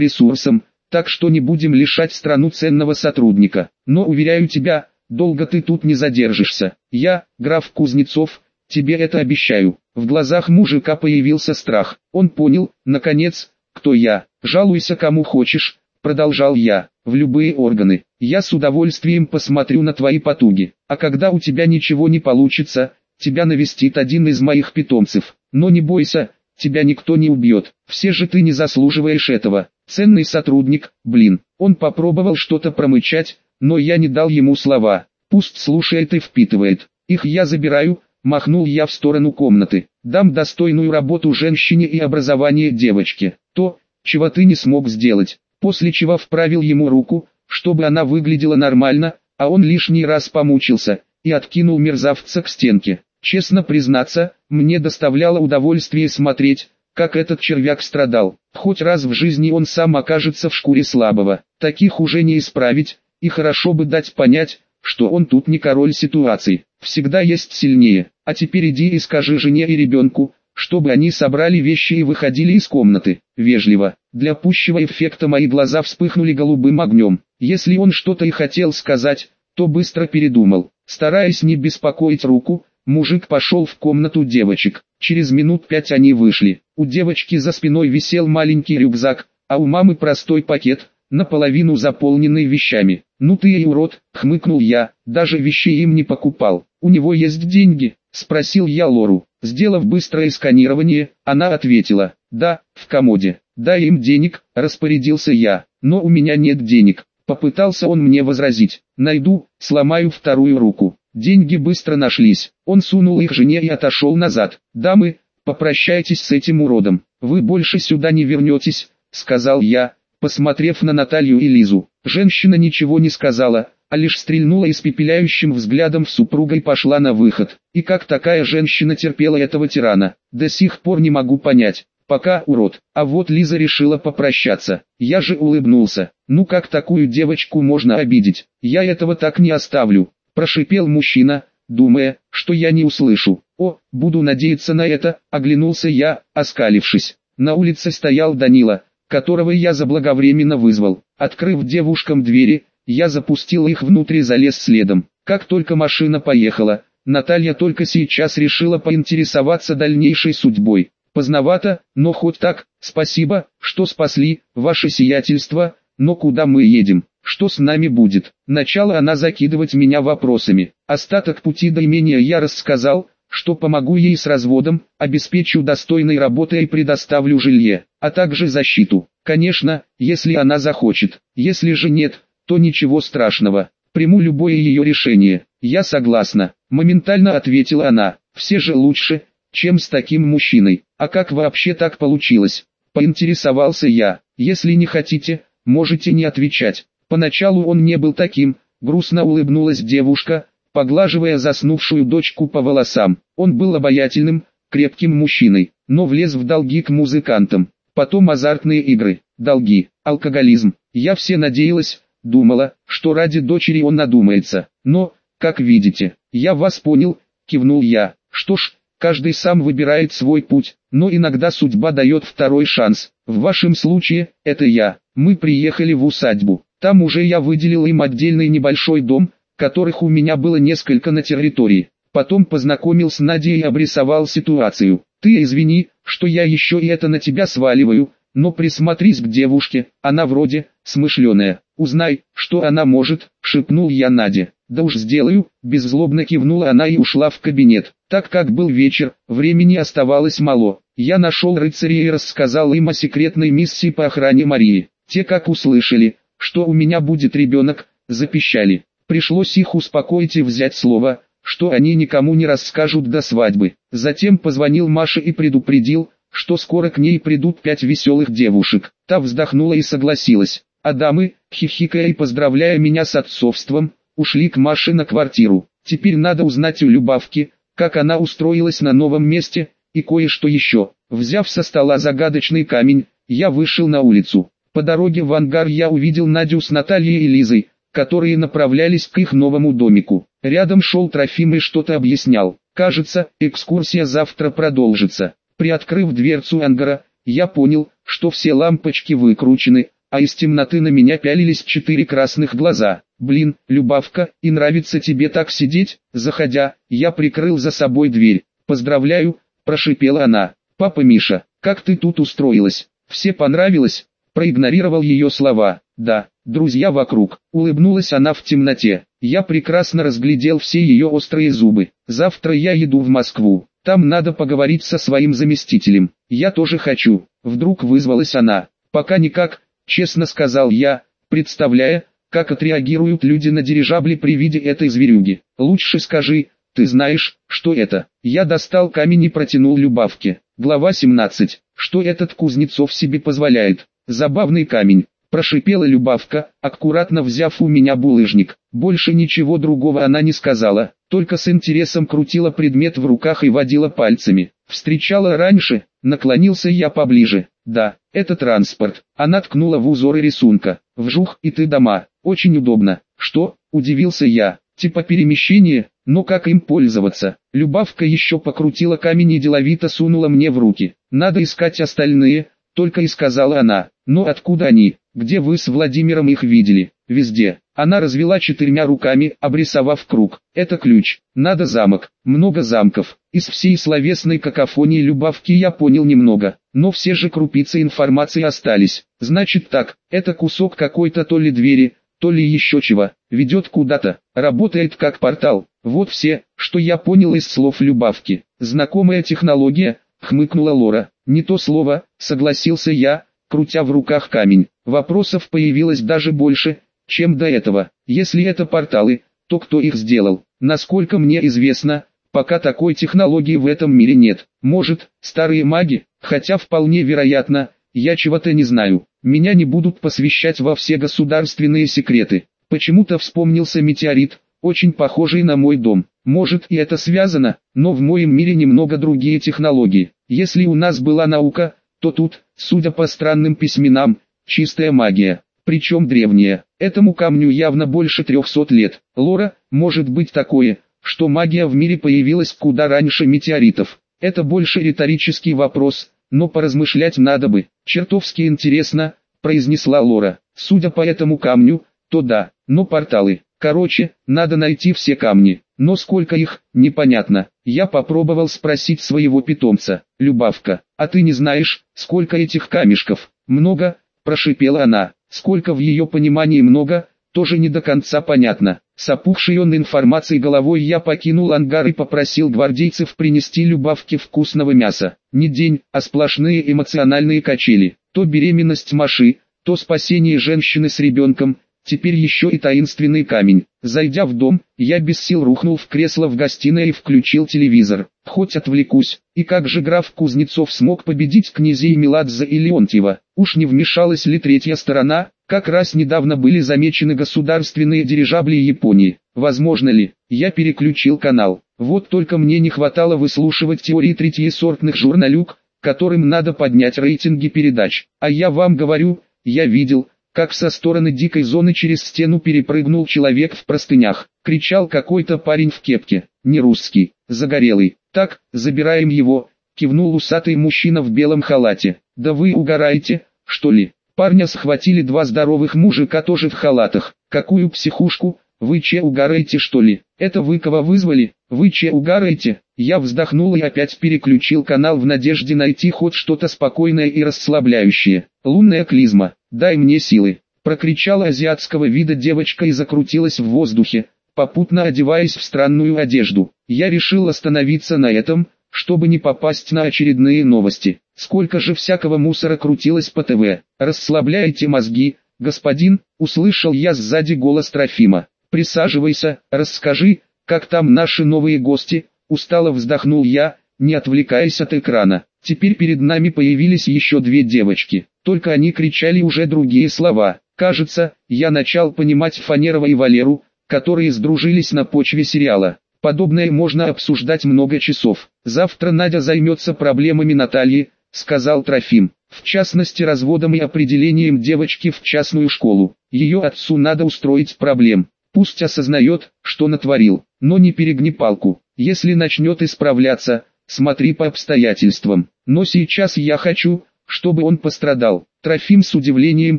S1: ресурсом, так что не будем лишать страну ценного сотрудника. Но уверяю тебя, долго ты тут не задержишься. Я, граф Кузнецов, тебе это обещаю. В глазах мужика появился страх. Он понял, наконец, кто я. Жалуйся кому хочешь, продолжал я, в любые органы. Я с удовольствием посмотрю на твои потуги. А когда у тебя ничего не получится, тебя навестит один из моих питомцев. Но не бойся, тебя никто не убьет. Все же ты не заслуживаешь этого. Ценный сотрудник, блин. Он попробовал что-то промычать, но я не дал ему слова. Пусть слушает и впитывает. Их я забираю, махнул я в сторону комнаты. Дам достойную работу женщине и образование девочке. То, чего ты не смог сделать. После чего вправил ему руку, чтобы она выглядела нормально, а он лишний раз помучился, и откинул мерзавца к стенке. Честно признаться, мне доставляло удовольствие смотреть, как этот червяк страдал. Хоть раз в жизни он сам окажется в шкуре слабого. Таких уже не исправить, и хорошо бы дать понять, что он тут не король ситуации. Всегда есть сильнее. А теперь иди и скажи жене и ребенку, чтобы они собрали вещи и выходили из комнаты. Вежливо. Для пущего эффекта мои глаза вспыхнули голубым огнем. Если он что-то и хотел сказать, то быстро передумал. Стараясь не беспокоить руку, мужик пошел в комнату девочек. Через минут пять они вышли. У девочки за спиной висел маленький рюкзак, а у мамы простой пакет, наполовину заполненный вещами. «Ну ты и урод», — хмыкнул я, даже вещей им не покупал. «У него есть деньги?» — спросил я Лору. Сделав быстрое сканирование, она ответила, «Да, в комоде». «Дай им денег», — распорядился я, «но у меня нет денег». Попытался он мне возразить. «Найду, сломаю вторую руку». Деньги быстро нашлись. Он сунул их жене и отошел назад. «Дамы, попрощайтесь с этим уродом. Вы больше сюда не вернетесь», — сказал я, посмотрев на Наталью и Лизу. Женщина ничего не сказала, а лишь стрельнула испепеляющим взглядом в супруга и пошла на выход. И как такая женщина терпела этого тирана, до сих пор не могу понять. Пока урод, а вот Лиза решила попрощаться. Я же улыбнулся. Ну как такую девочку можно обидеть? Я этого так не оставлю. Прошипел мужчина, думая, что я не услышу. О, буду надеяться на это, оглянулся я, оскалившись. На улице стоял Данила, которого я заблаговременно вызвал. Открыв девушкам двери, я запустил их внутрь и залез следом. Как только машина поехала, Наталья только сейчас решила поинтересоваться дальнейшей судьбой. Поздновато, но хоть так, спасибо, что спасли, ваше сиятельство, но куда мы едем, что с нами будет? Начала она закидывать меня вопросами. Остаток пути до имения я рассказал, что помогу ей с разводом, обеспечу достойной работой и предоставлю жилье, а также защиту. Конечно, если она захочет, если же нет, то ничего страшного, приму любое ее решение. Я согласна, моментально ответила она, все же лучше, чем с таким мужчиной. А как вообще так получилось? Поинтересовался я, если не хотите, можете не отвечать. Поначалу он не был таким, грустно улыбнулась девушка, поглаживая заснувшую дочку по волосам. Он был обаятельным, крепким мужчиной, но влез в долги к музыкантам. Потом азартные игры, долги, алкоголизм. Я все надеялась, думала, что ради дочери он надумается. Но, как видите, я вас понял, кивнул я. Что ж, каждый сам выбирает свой путь, но иногда судьба дает второй шанс. В вашем случае, это я. Мы приехали в усадьбу. Там уже я выделил им отдельный небольшой дом, которых у меня было несколько на территории. Потом познакомил с Надей и обрисовал ситуацию. Ты извини, что я еще и это на тебя сваливаю, но присмотрись к девушке, она вроде, смышленая. Узнай, что она может, шепнул я Наде. Да уж сделаю, беззлобно кивнула она и ушла в кабинет. Так как был вечер, времени оставалось мало. Я нашел рыцарей и рассказал им о секретной миссии по охране Марии. Те как услышали, что у меня будет ребенок, запищали. Пришлось их успокоить и взять слово, что они никому не расскажут до свадьбы. Затем позвонил Маше и предупредил, что скоро к ней придут пять веселых девушек. Та вздохнула и согласилась. А дамы, хихикая и поздравляя меня с отцовством, ушли к Маше на квартиру. Теперь надо узнать у Любавки, как она устроилась на новом месте, и кое-что еще. Взяв со стола загадочный камень, я вышел на улицу. По дороге в ангар я увидел Надю с Натальей и Лизой, которые направлялись к их новому домику. Рядом шел Трофим и что-то объяснял. Кажется, экскурсия завтра продолжится. Приоткрыв дверцу ангара, я понял, что все лампочки выкручены, а из темноты на меня пялились четыре красных глаза. «Блин, Любавка, и нравится тебе так сидеть?» Заходя, я прикрыл за собой дверь. «Поздравляю», – прошипела она. «Папа Миша, как ты тут устроилась? Все понравилось?» Проигнорировал ее слова. «Да, друзья вокруг». Улыбнулась она в темноте. Я прекрасно разглядел все ее острые зубы. «Завтра я еду в Москву. Там надо поговорить со своим заместителем. Я тоже хочу». Вдруг вызвалась она. «Пока никак», честно сказал я, представляя, как отреагируют люди на дирижабле при виде этой зверюги. Лучше скажи, ты знаешь, что это? Я достал камень и протянул Любавке. Глава 17. Что этот Кузнецов себе позволяет? Забавный камень. Прошипела Любавка, аккуратно взяв у меня булыжник. Больше ничего другого она не сказала, только с интересом крутила предмет в руках и водила пальцами. Встречала раньше, наклонился я поближе. Да, это транспорт. Она ткнула в узоры рисунка. Вжух и ты дома. Очень удобно. Что? Удивился я. Типа перемещение, но как им пользоваться? Любавка еще покрутила камень и деловито сунула мне в руки. Надо искать остальные, только и сказала она. Но откуда они? Где вы с Владимиром их видели? Везде. Она развела четырьмя руками, обрисовав круг. Это ключ. Надо замок. Много замков. Из всей словесной какофонии Любавки я понял немного. Но все же крупицы информации остались. Значит так, это кусок какой-то то ли двери, то ли еще чего. Ведет куда-то. Работает как портал. Вот все, что я понял из слов Любавки. Знакомая технология, хмыкнула Лора. Не то слово, согласился я, крутя в руках камень. Вопросов появилось даже больше, чем до этого. Если это порталы, то кто их сделал? Насколько мне известно, пока такой технологии в этом мире нет. Может, старые маги, хотя вполне вероятно, я чего-то не знаю. Меня не будут посвящать во все государственные секреты. Почему-то вспомнился метеорит, очень похожий на мой дом. Может и это связано, но в моем мире немного другие технологии. Если у нас была наука, то тут, судя по странным письменам, чистая магия, причем древняя. Этому камню явно больше 300 лет. Лора, может быть такое, что магия в мире появилась куда раньше метеоритов. Это больше риторический вопрос, но поразмышлять надо бы. Чертовски интересно, произнесла Лора. Судя по этому камню, то да, но порталы. Короче, надо найти все камни, но сколько их, непонятно. Я попробовал спросить своего питомца, Любавка, а ты не знаешь, сколько этих камешков? Много, прошипела она. Сколько в ее понимании много, тоже не до конца понятно. С опухшей он информацией головой я покинул ангар и попросил гвардейцев принести Любавке вкусного мяса. Не день, а сплошные эмоциональные качели. То беременность Маши, то спасение женщины с ребенком, теперь еще и таинственный камень. Зайдя в дом, я без сил рухнул в кресло в гостиной и включил телевизор. Хоть отвлекусь, и как же граф Кузнецов смог победить князей Меладзе и Леонтьева? Уж не вмешалась ли третья сторона? Как раз недавно были замечены государственные дирижабли Японии. Возможно ли? Я переключил канал. Вот только мне не хватало выслушивать теории третьесортных журналюк, которым надо поднять рейтинги передач. А я вам говорю, я видел, как со стороны дикой зоны через стену перепрыгнул человек в простынях. Кричал какой-то парень в кепке, не русский, загорелый. Так, забираем его, кивнул усатый мужчина в белом халате. Да вы угораете, что ли? Парня схватили два здоровых мужика тоже в халатах. Какую психушку, вы че угораете что ли? Это вы кого вызвали? Вы че угораете? Я вздохнул и опять переключил канал в надежде найти хоть что-то спокойное и расслабляющее. Лунная клизма. «Дай мне силы!» – прокричала азиатского вида девочка и закрутилась в воздухе, попутно одеваясь в странную одежду. Я решил остановиться на этом, чтобы не попасть на очередные новости. Сколько же всякого мусора крутилось по ТВ. Расслабляйте мозги, господин, услышал я сзади голос Трофима. Присаживайся, расскажи, как там наши новые гости, устало вздохнул я, не отвлекаясь от экрана. Теперь перед нами появились еще две девочки, только они кричали уже другие слова. Кажется, я начал понимать Фанерова и Валеру, которые сдружились на почве сериала. Подобное можно обсуждать много часов. Завтра Надя займется проблемами Натальи, сказал Трофим, в частности разводом и определением девочки в частную школу. Ее отцу надо устроить проблем, пусть осознает, что натворил, но не перегни палку, если начнет исправляться, смотри по обстоятельствам, но сейчас я хочу, чтобы он пострадал. Трофим с удивлением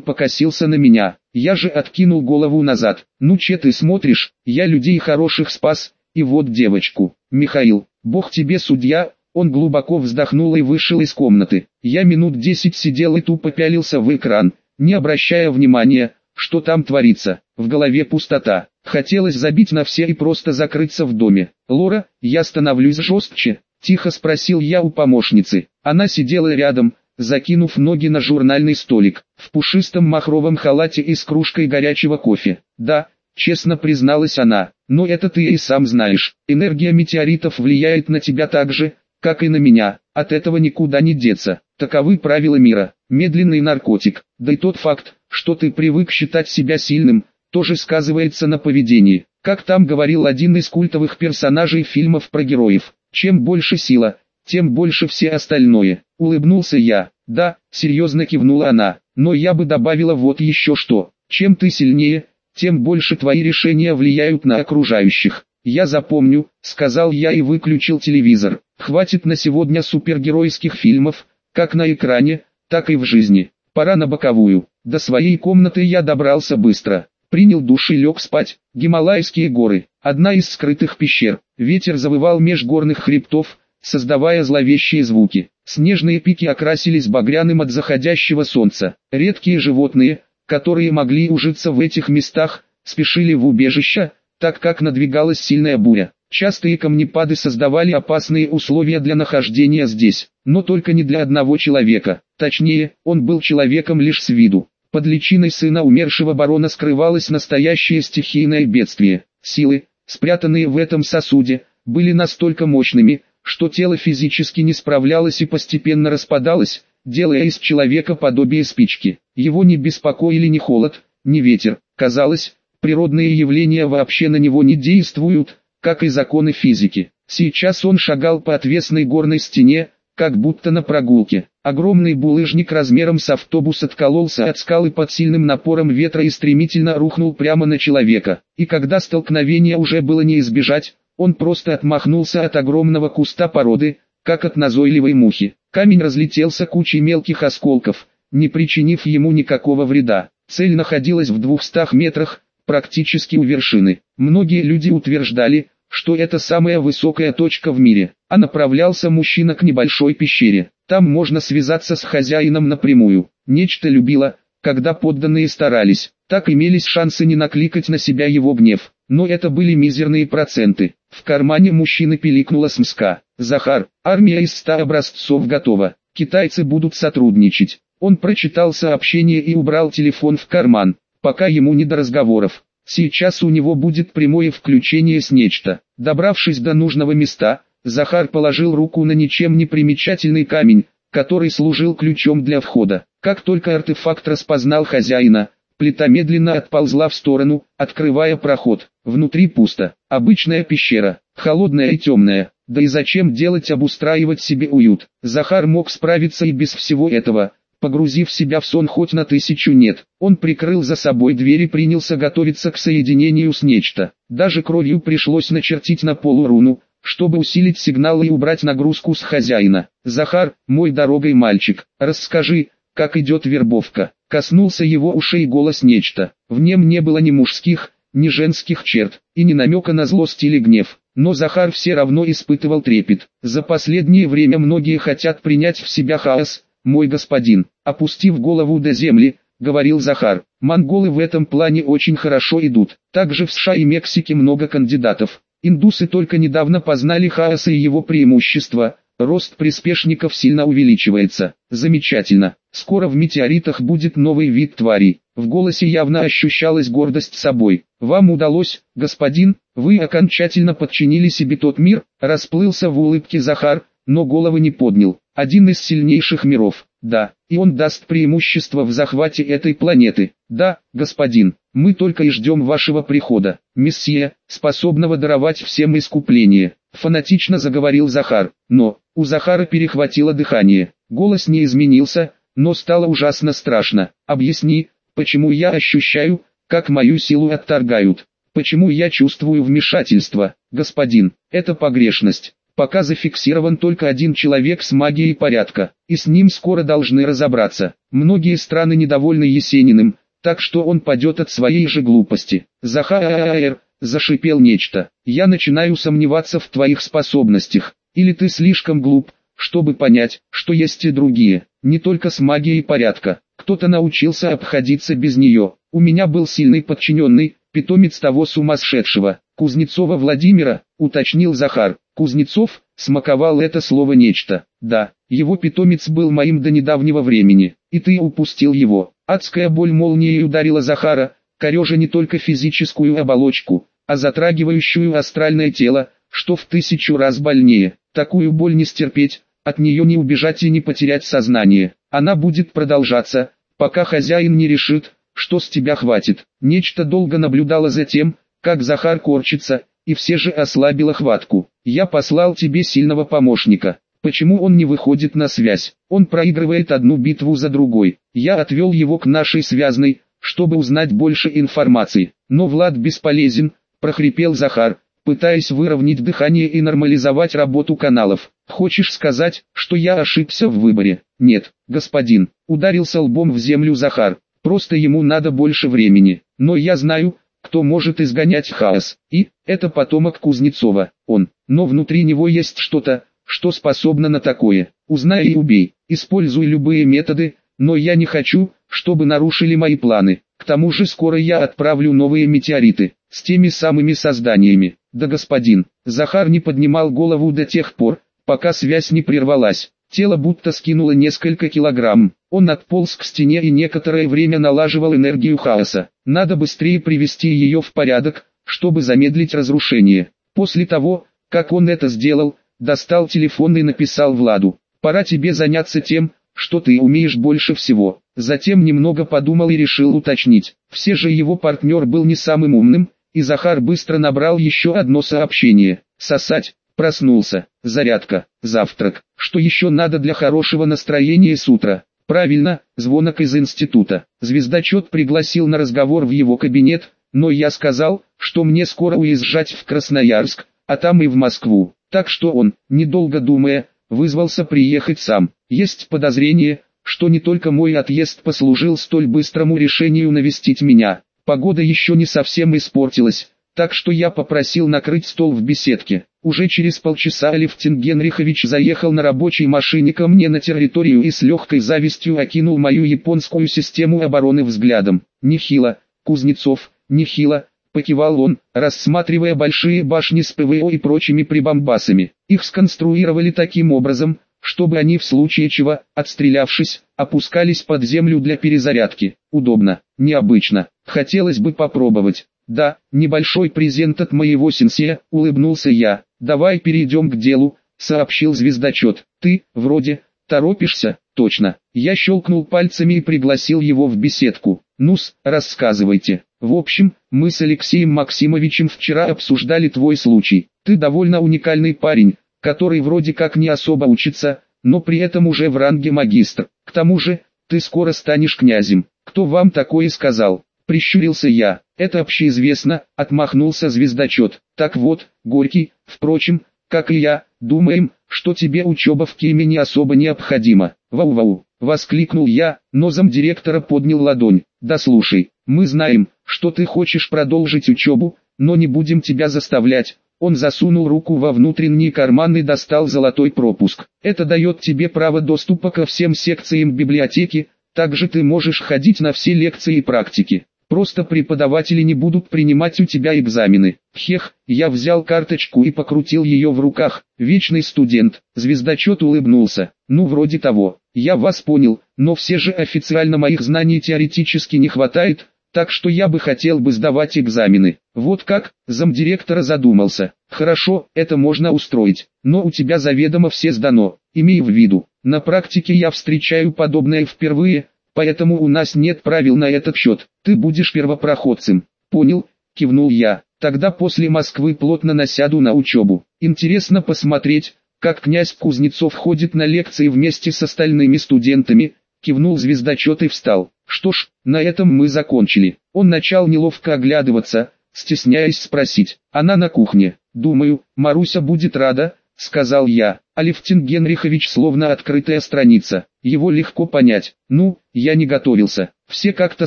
S1: покосился на меня, я же откинул голову назад, ну че ты смотришь, я людей хороших спас, и вот девочку, Михаил, бог тебе судья, он глубоко вздохнул и вышел из комнаты. Я минут десять сидел и тупо пялился в экран, не обращая внимания, что там творится. В голове пустота. Хотелось забить на все и просто закрыться в доме. «Лора, я становлюсь жестче?» – тихо спросил я у помощницы. Она сидела рядом, закинув ноги на журнальный столик, в пушистом махровом халате и с кружкой горячего кофе. «Да, честно призналась она, но это ты и сам знаешь. Энергия метеоритов влияет на тебя так же, как и на меня, от этого никуда не деться. Таковы правила мира, медленный наркотик, да и тот факт, что ты привык считать себя сильным, тоже сказывается на поведении. Как там говорил один из культовых персонажей фильмов про героев, чем больше сила, тем больше все остальное. Улыбнулся я, да, серьезно кивнула она, но я бы добавила вот еще что, чем ты сильнее, тем больше твои решения влияют на окружающих. «Я запомню», — сказал я и выключил телевизор. «Хватит на сегодня супергеройских фильмов, как на экране, так и в жизни. Пора на боковую». До своей комнаты я добрался быстро. Принял душ и лег спать. Гималайские горы, одна из скрытых пещер. Ветер завывал меж горных хребтов, создавая зловещие звуки. Снежные пики окрасились багряным от заходящего солнца. Редкие животные, которые могли ужиться в этих местах, спешили в убежище, так как надвигалась сильная буря. Частые камнепады создавали опасные условия для нахождения здесь, но только не для одного человека, точнее, он был человеком лишь с виду. Под личиной сына умершего барона скрывалось настоящее стихийное бедствие. Силы, спрятанные в этом сосуде, были настолько мощными, что тело физически не справлялось и постепенно распадалось, делая из человека подобие спички. Его не беспокоили ни холод, ни ветер. Казалось, Природные явления вообще на него не действуют, как и законы физики. Сейчас он шагал по отвесной горной стене, как будто на прогулке. Огромный булыжник размером с автобус откололся от скалы под сильным напором ветра и стремительно рухнул прямо на человека. И когда столкновение уже было не избежать, он просто отмахнулся от огромного куста породы, как от назойливой мухи. Камень разлетелся кучей мелких осколков, не причинив ему никакого вреда. Цель находилась в двухстах метрах, практически у вершины. Многие люди утверждали, что это самая высокая точка в мире, а направлялся мужчина к небольшой пещере. Там можно связаться с хозяином напрямую. Нечто любило, когда подданные старались, так имелись шансы не накликать на себя его гнев. Но это были мизерные проценты. В кармане мужчины пиликнула смска. «Захар, армия из ста образцов готова. Китайцы будут сотрудничать». Он прочитал сообщение и убрал телефон в карман пока ему не до разговоров. Сейчас у него будет прямое включение с нечто. Добравшись до нужного места, Захар положил руку на ничем не примечательный камень, который служил ключом для входа. Как только артефакт распознал хозяина, плита медленно отползла в сторону, открывая проход. Внутри пусто. Обычная пещера, холодная и темная. Да и зачем делать обустраивать себе уют? Захар мог справиться и без всего этого, Погрузив себя в сон хоть на тысячу нет, он прикрыл за собой дверь и принялся готовиться к соединению с нечто. Даже кровью пришлось начертить на полу руну, чтобы усилить сигнал и убрать нагрузку с хозяина. «Захар, мой дорогой мальчик, расскажи, как идет вербовка». Коснулся его ушей голос нечто. В нем не было ни мужских, ни женских черт, и ни намека на злость или гнев. Но Захар все равно испытывал трепет. За последнее время многие хотят принять в себя хаос, мой господин, опустив голову до земли, говорил Захар, монголы в этом плане очень хорошо идут. Также в США и Мексике много кандидатов. Индусы только недавно познали хаоса и его преимущества, рост приспешников сильно увеличивается. Замечательно. Скоро в метеоритах будет новый вид тварей. В голосе явно ощущалась гордость собой. Вам удалось, господин, вы окончательно подчинили себе тот мир, расплылся в улыбке Захар, но головы не поднял. Один из сильнейших миров, да, и он даст преимущество в захвате этой планеты. Да, господин, мы только и ждем вашего прихода, мессия, способного даровать всем искупление. Фанатично заговорил Захар, но, у Захара перехватило дыхание. Голос не изменился, но стало ужасно страшно. Объясни, почему я ощущаю, как мою силу отторгают. Почему я чувствую вмешательство, господин? Это погрешность. Пока зафиксирован только один человек с магией порядка, и с ним скоро должны разобраться. Многие страны недовольны Есениным, так что он падет от своей же глупости. Захар, зашипел нечто. Я начинаю сомневаться в твоих способностях. Или ты слишком глуп, чтобы понять, что есть и другие, не только с магией порядка. Кто-то научился обходиться без нее. У меня был сильный подчиненный, питомец того сумасшедшего, Кузнецова Владимира, уточнил Захар. Кузнецов, смаковал это слово нечто. Да, его питомец был моим до недавнего времени, и ты упустил его. Адская боль молнией ударила Захара, корежа не только физическую оболочку, а затрагивающую астральное тело, что в тысячу раз больнее. Такую боль не стерпеть, от нее не убежать и не потерять сознание. Она будет продолжаться, пока хозяин не решит, что с тебя хватит. Нечто долго наблюдало за тем, как Захар корчится, и все же ослабила хватку. Я послал тебе сильного помощника. Почему он не выходит на связь? Он проигрывает одну битву за другой. Я отвел его к нашей связной, чтобы узнать больше информации. Но Влад бесполезен, прохрипел Захар, пытаясь выровнять дыхание и нормализовать работу каналов. Хочешь сказать, что я ошибся в выборе? Нет, господин, ударился лбом в землю Захар. Просто ему надо больше времени. Но я знаю, кто может изгонять хаос, и, это потомок Кузнецова, он, но внутри него есть что-то, что способно на такое, узнай и убей, используй любые методы, но я не хочу, чтобы нарушили мои планы, к тому же скоро я отправлю новые метеориты, с теми самыми созданиями, да господин, Захар не поднимал голову до тех пор, пока связь не прервалась, тело будто скинуло несколько килограмм, он отполз к стене и некоторое время налаживал энергию хаоса. Надо быстрее привести ее в порядок, чтобы замедлить разрушение. После того, как он это сделал, достал телефон и написал Владу. «Пора тебе заняться тем, что ты умеешь больше всего». Затем немного подумал и решил уточнить. Все же его партнер был не самым умным, и Захар быстро набрал еще одно сообщение. «Сосать». Проснулся. Зарядка. Завтрак. Что еще надо для хорошего настроения с утра? Правильно, звонок из института. Звездочет пригласил на разговор в его кабинет, но я сказал, что мне скоро уезжать в Красноярск, а там и в Москву. Так что он, недолго думая, вызвался приехать сам. Есть подозрение, что не только мой отъезд послужил столь быстрому решению навестить меня. Погода еще не совсем испортилась, так что я попросил накрыть стол в беседке. Уже через полчаса Алевтин Генрихович заехал на рабочей машине ко мне на территорию и с легкой завистью окинул мою японскую систему обороны взглядом. Нехило, Кузнецов, нехило, покивал он, рассматривая большие башни с ПВО и прочими прибамбасами. Их сконструировали таким образом, чтобы они в случае чего, отстрелявшись, опускались под землю для перезарядки. Удобно, необычно, хотелось бы попробовать. Да, небольшой презент от моего сенсея, улыбнулся я. Давай перейдем к делу, сообщил звездочет. Ты, вроде, торопишься, точно. Я щелкнул пальцами и пригласил его в беседку. Нус, рассказывайте. В общем, мы с Алексеем Максимовичем вчера обсуждали твой случай. Ты довольно уникальный парень, который вроде как не особо учится, но при этом уже в ранге магистр. К тому же, ты скоро станешь князем. Кто вам такое сказал? Прищурился я. Это общеизвестно, отмахнулся звездочет. Так вот, Горький, впрочем, как и я, думаем, что тебе учеба в Кеме не особо необходима. Вау-вау, воскликнул я, но замдиректора поднял ладонь. Да слушай, мы знаем, что ты хочешь продолжить учебу, но не будем тебя заставлять. Он засунул руку во внутренний карман и достал золотой пропуск. Это дает тебе право доступа ко всем секциям библиотеки, также ты можешь ходить на все лекции и практики. Просто преподаватели не будут принимать у тебя экзамены. Хех, я взял карточку и покрутил ее в руках. Вечный студент, звездочет улыбнулся. Ну вроде того, я вас понял, но все же официально моих знаний теоретически не хватает, так что я бы хотел бы сдавать экзамены. Вот как, замдиректора задумался. Хорошо, это можно устроить, но у тебя заведомо все сдано. Имей в виду, на практике я встречаю подобное впервые, поэтому у нас нет правил на этот счет. Ты будешь первопроходцем. Понял, кивнул я. Тогда после Москвы плотно насяду на учебу. Интересно посмотреть, как князь Кузнецов ходит на лекции вместе с остальными студентами, кивнул звездочет и встал. Что ж, на этом мы закончили. Он начал неловко оглядываться, стесняясь спросить. Она на кухне. Думаю, Маруся будет рада, сказал я. Алевтин Генрихович словно открытая страница. Его легко понять. Ну, я не готовился. Все как-то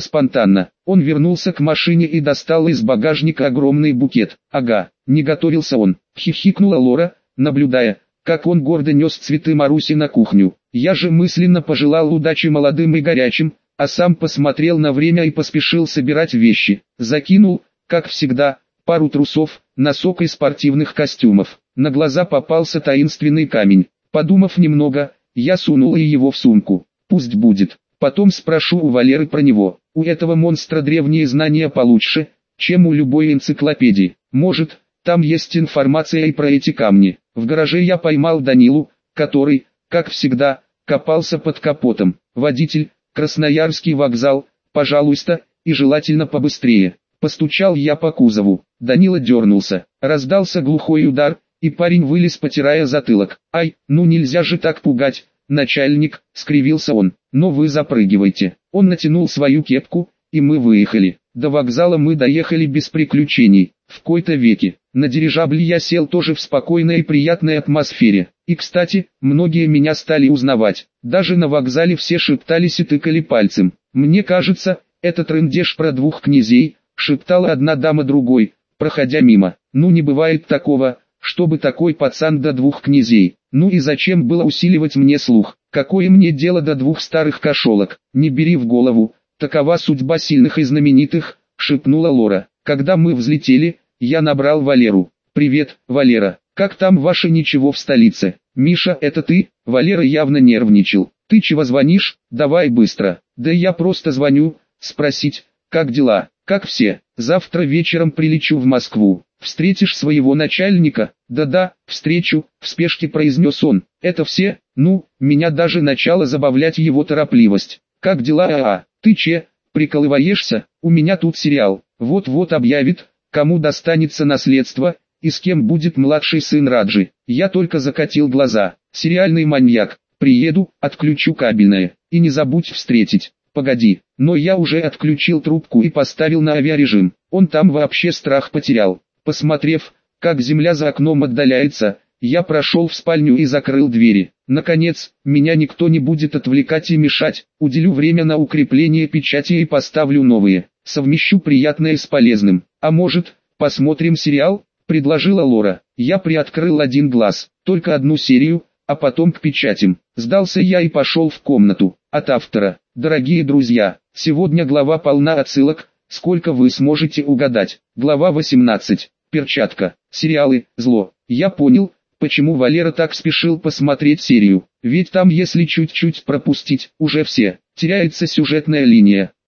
S1: спонтанно. Он вернулся к машине и достал из багажника огромный букет. Ага, не готовился он. Хихикнула Лора, наблюдая, как он гордо нес цветы Маруси на кухню. Я же мысленно пожелал удачи молодым и горячим, а сам посмотрел на время и поспешил собирать вещи. Закинул, как всегда, пару трусов, носок и спортивных костюмов. На глаза попался таинственный камень. Подумав немного, я сунул его в сумку. Пусть будет. Потом спрошу у Валеры про него. У этого монстра древние знания получше, чем у любой энциклопедии. Может, там есть информация и про эти камни. В гараже я поймал Данилу, который, как всегда, копался под капотом. Водитель, Красноярский вокзал, пожалуйста, и желательно побыстрее. Постучал я по кузову. Данила дернулся. Раздался глухой удар, и парень вылез, потирая затылок. «Ай, ну нельзя же так пугать, начальник», — скривился он. «Но вы запрыгивайте». Он натянул свою кепку, и мы выехали. До вокзала мы доехали без приключений. В кои-то веки. На дирижабле я сел тоже в спокойной и приятной атмосфере. И кстати, многие меня стали узнавать. Даже на вокзале все шептались и тыкали пальцем. Мне кажется, это трындеж про двух князей, шептала одна дама другой, проходя мимо. Ну не бывает такого, чтобы такой пацан до двух князей. Ну и зачем было усиливать мне слух? Какое мне дело до двух старых кошелок? Не бери в голову, такова судьба сильных и знаменитых, шепнула Лора. Когда мы взлетели, я набрал Валеру. «Привет, Валера, как там ваше ничего в столице?» «Миша, это ты?» Валера явно нервничал. «Ты чего звонишь? Давай быстро». «Да я просто звоню, спросить, как дела?» «Как все, завтра вечером прилечу в Москву. Встретишь своего начальника?» «Да-да, встречу», в спешке произнес он. «Это все? Ну, меня даже начало забавлять его торопливость. Как дела, а, -а. Ты че, приколываешься? У меня тут сериал. Вот-вот объявит, кому достанется наследство, и с кем будет младший сын Раджи. Я только закатил глаза. Сериальный маньяк. Приеду, отключу кабельное. И не забудь встретить. Погоди, но я уже отключил трубку и поставил на авиарежим. Он там вообще страх потерял. Посмотрев, как земля за окном отдаляется, я прошел в спальню и закрыл двери. Наконец, меня никто не будет отвлекать и мешать. Уделю время на укрепление печати и поставлю новые. Совмещу приятное с полезным. А может, посмотрим сериал? Предложила Лора. Я приоткрыл один глаз, только одну серию, а потом к печатям. Сдался я и пошел в комнату. От автора. Дорогие друзья, сегодня глава полна отсылок, сколько вы сможете угадать. Глава 18. Перчатка. Сериалы. Зло. Я понял, почему Валера так спешил посмотреть серию. Ведь там если чуть-чуть пропустить, уже все. Теряется сюжетная линия.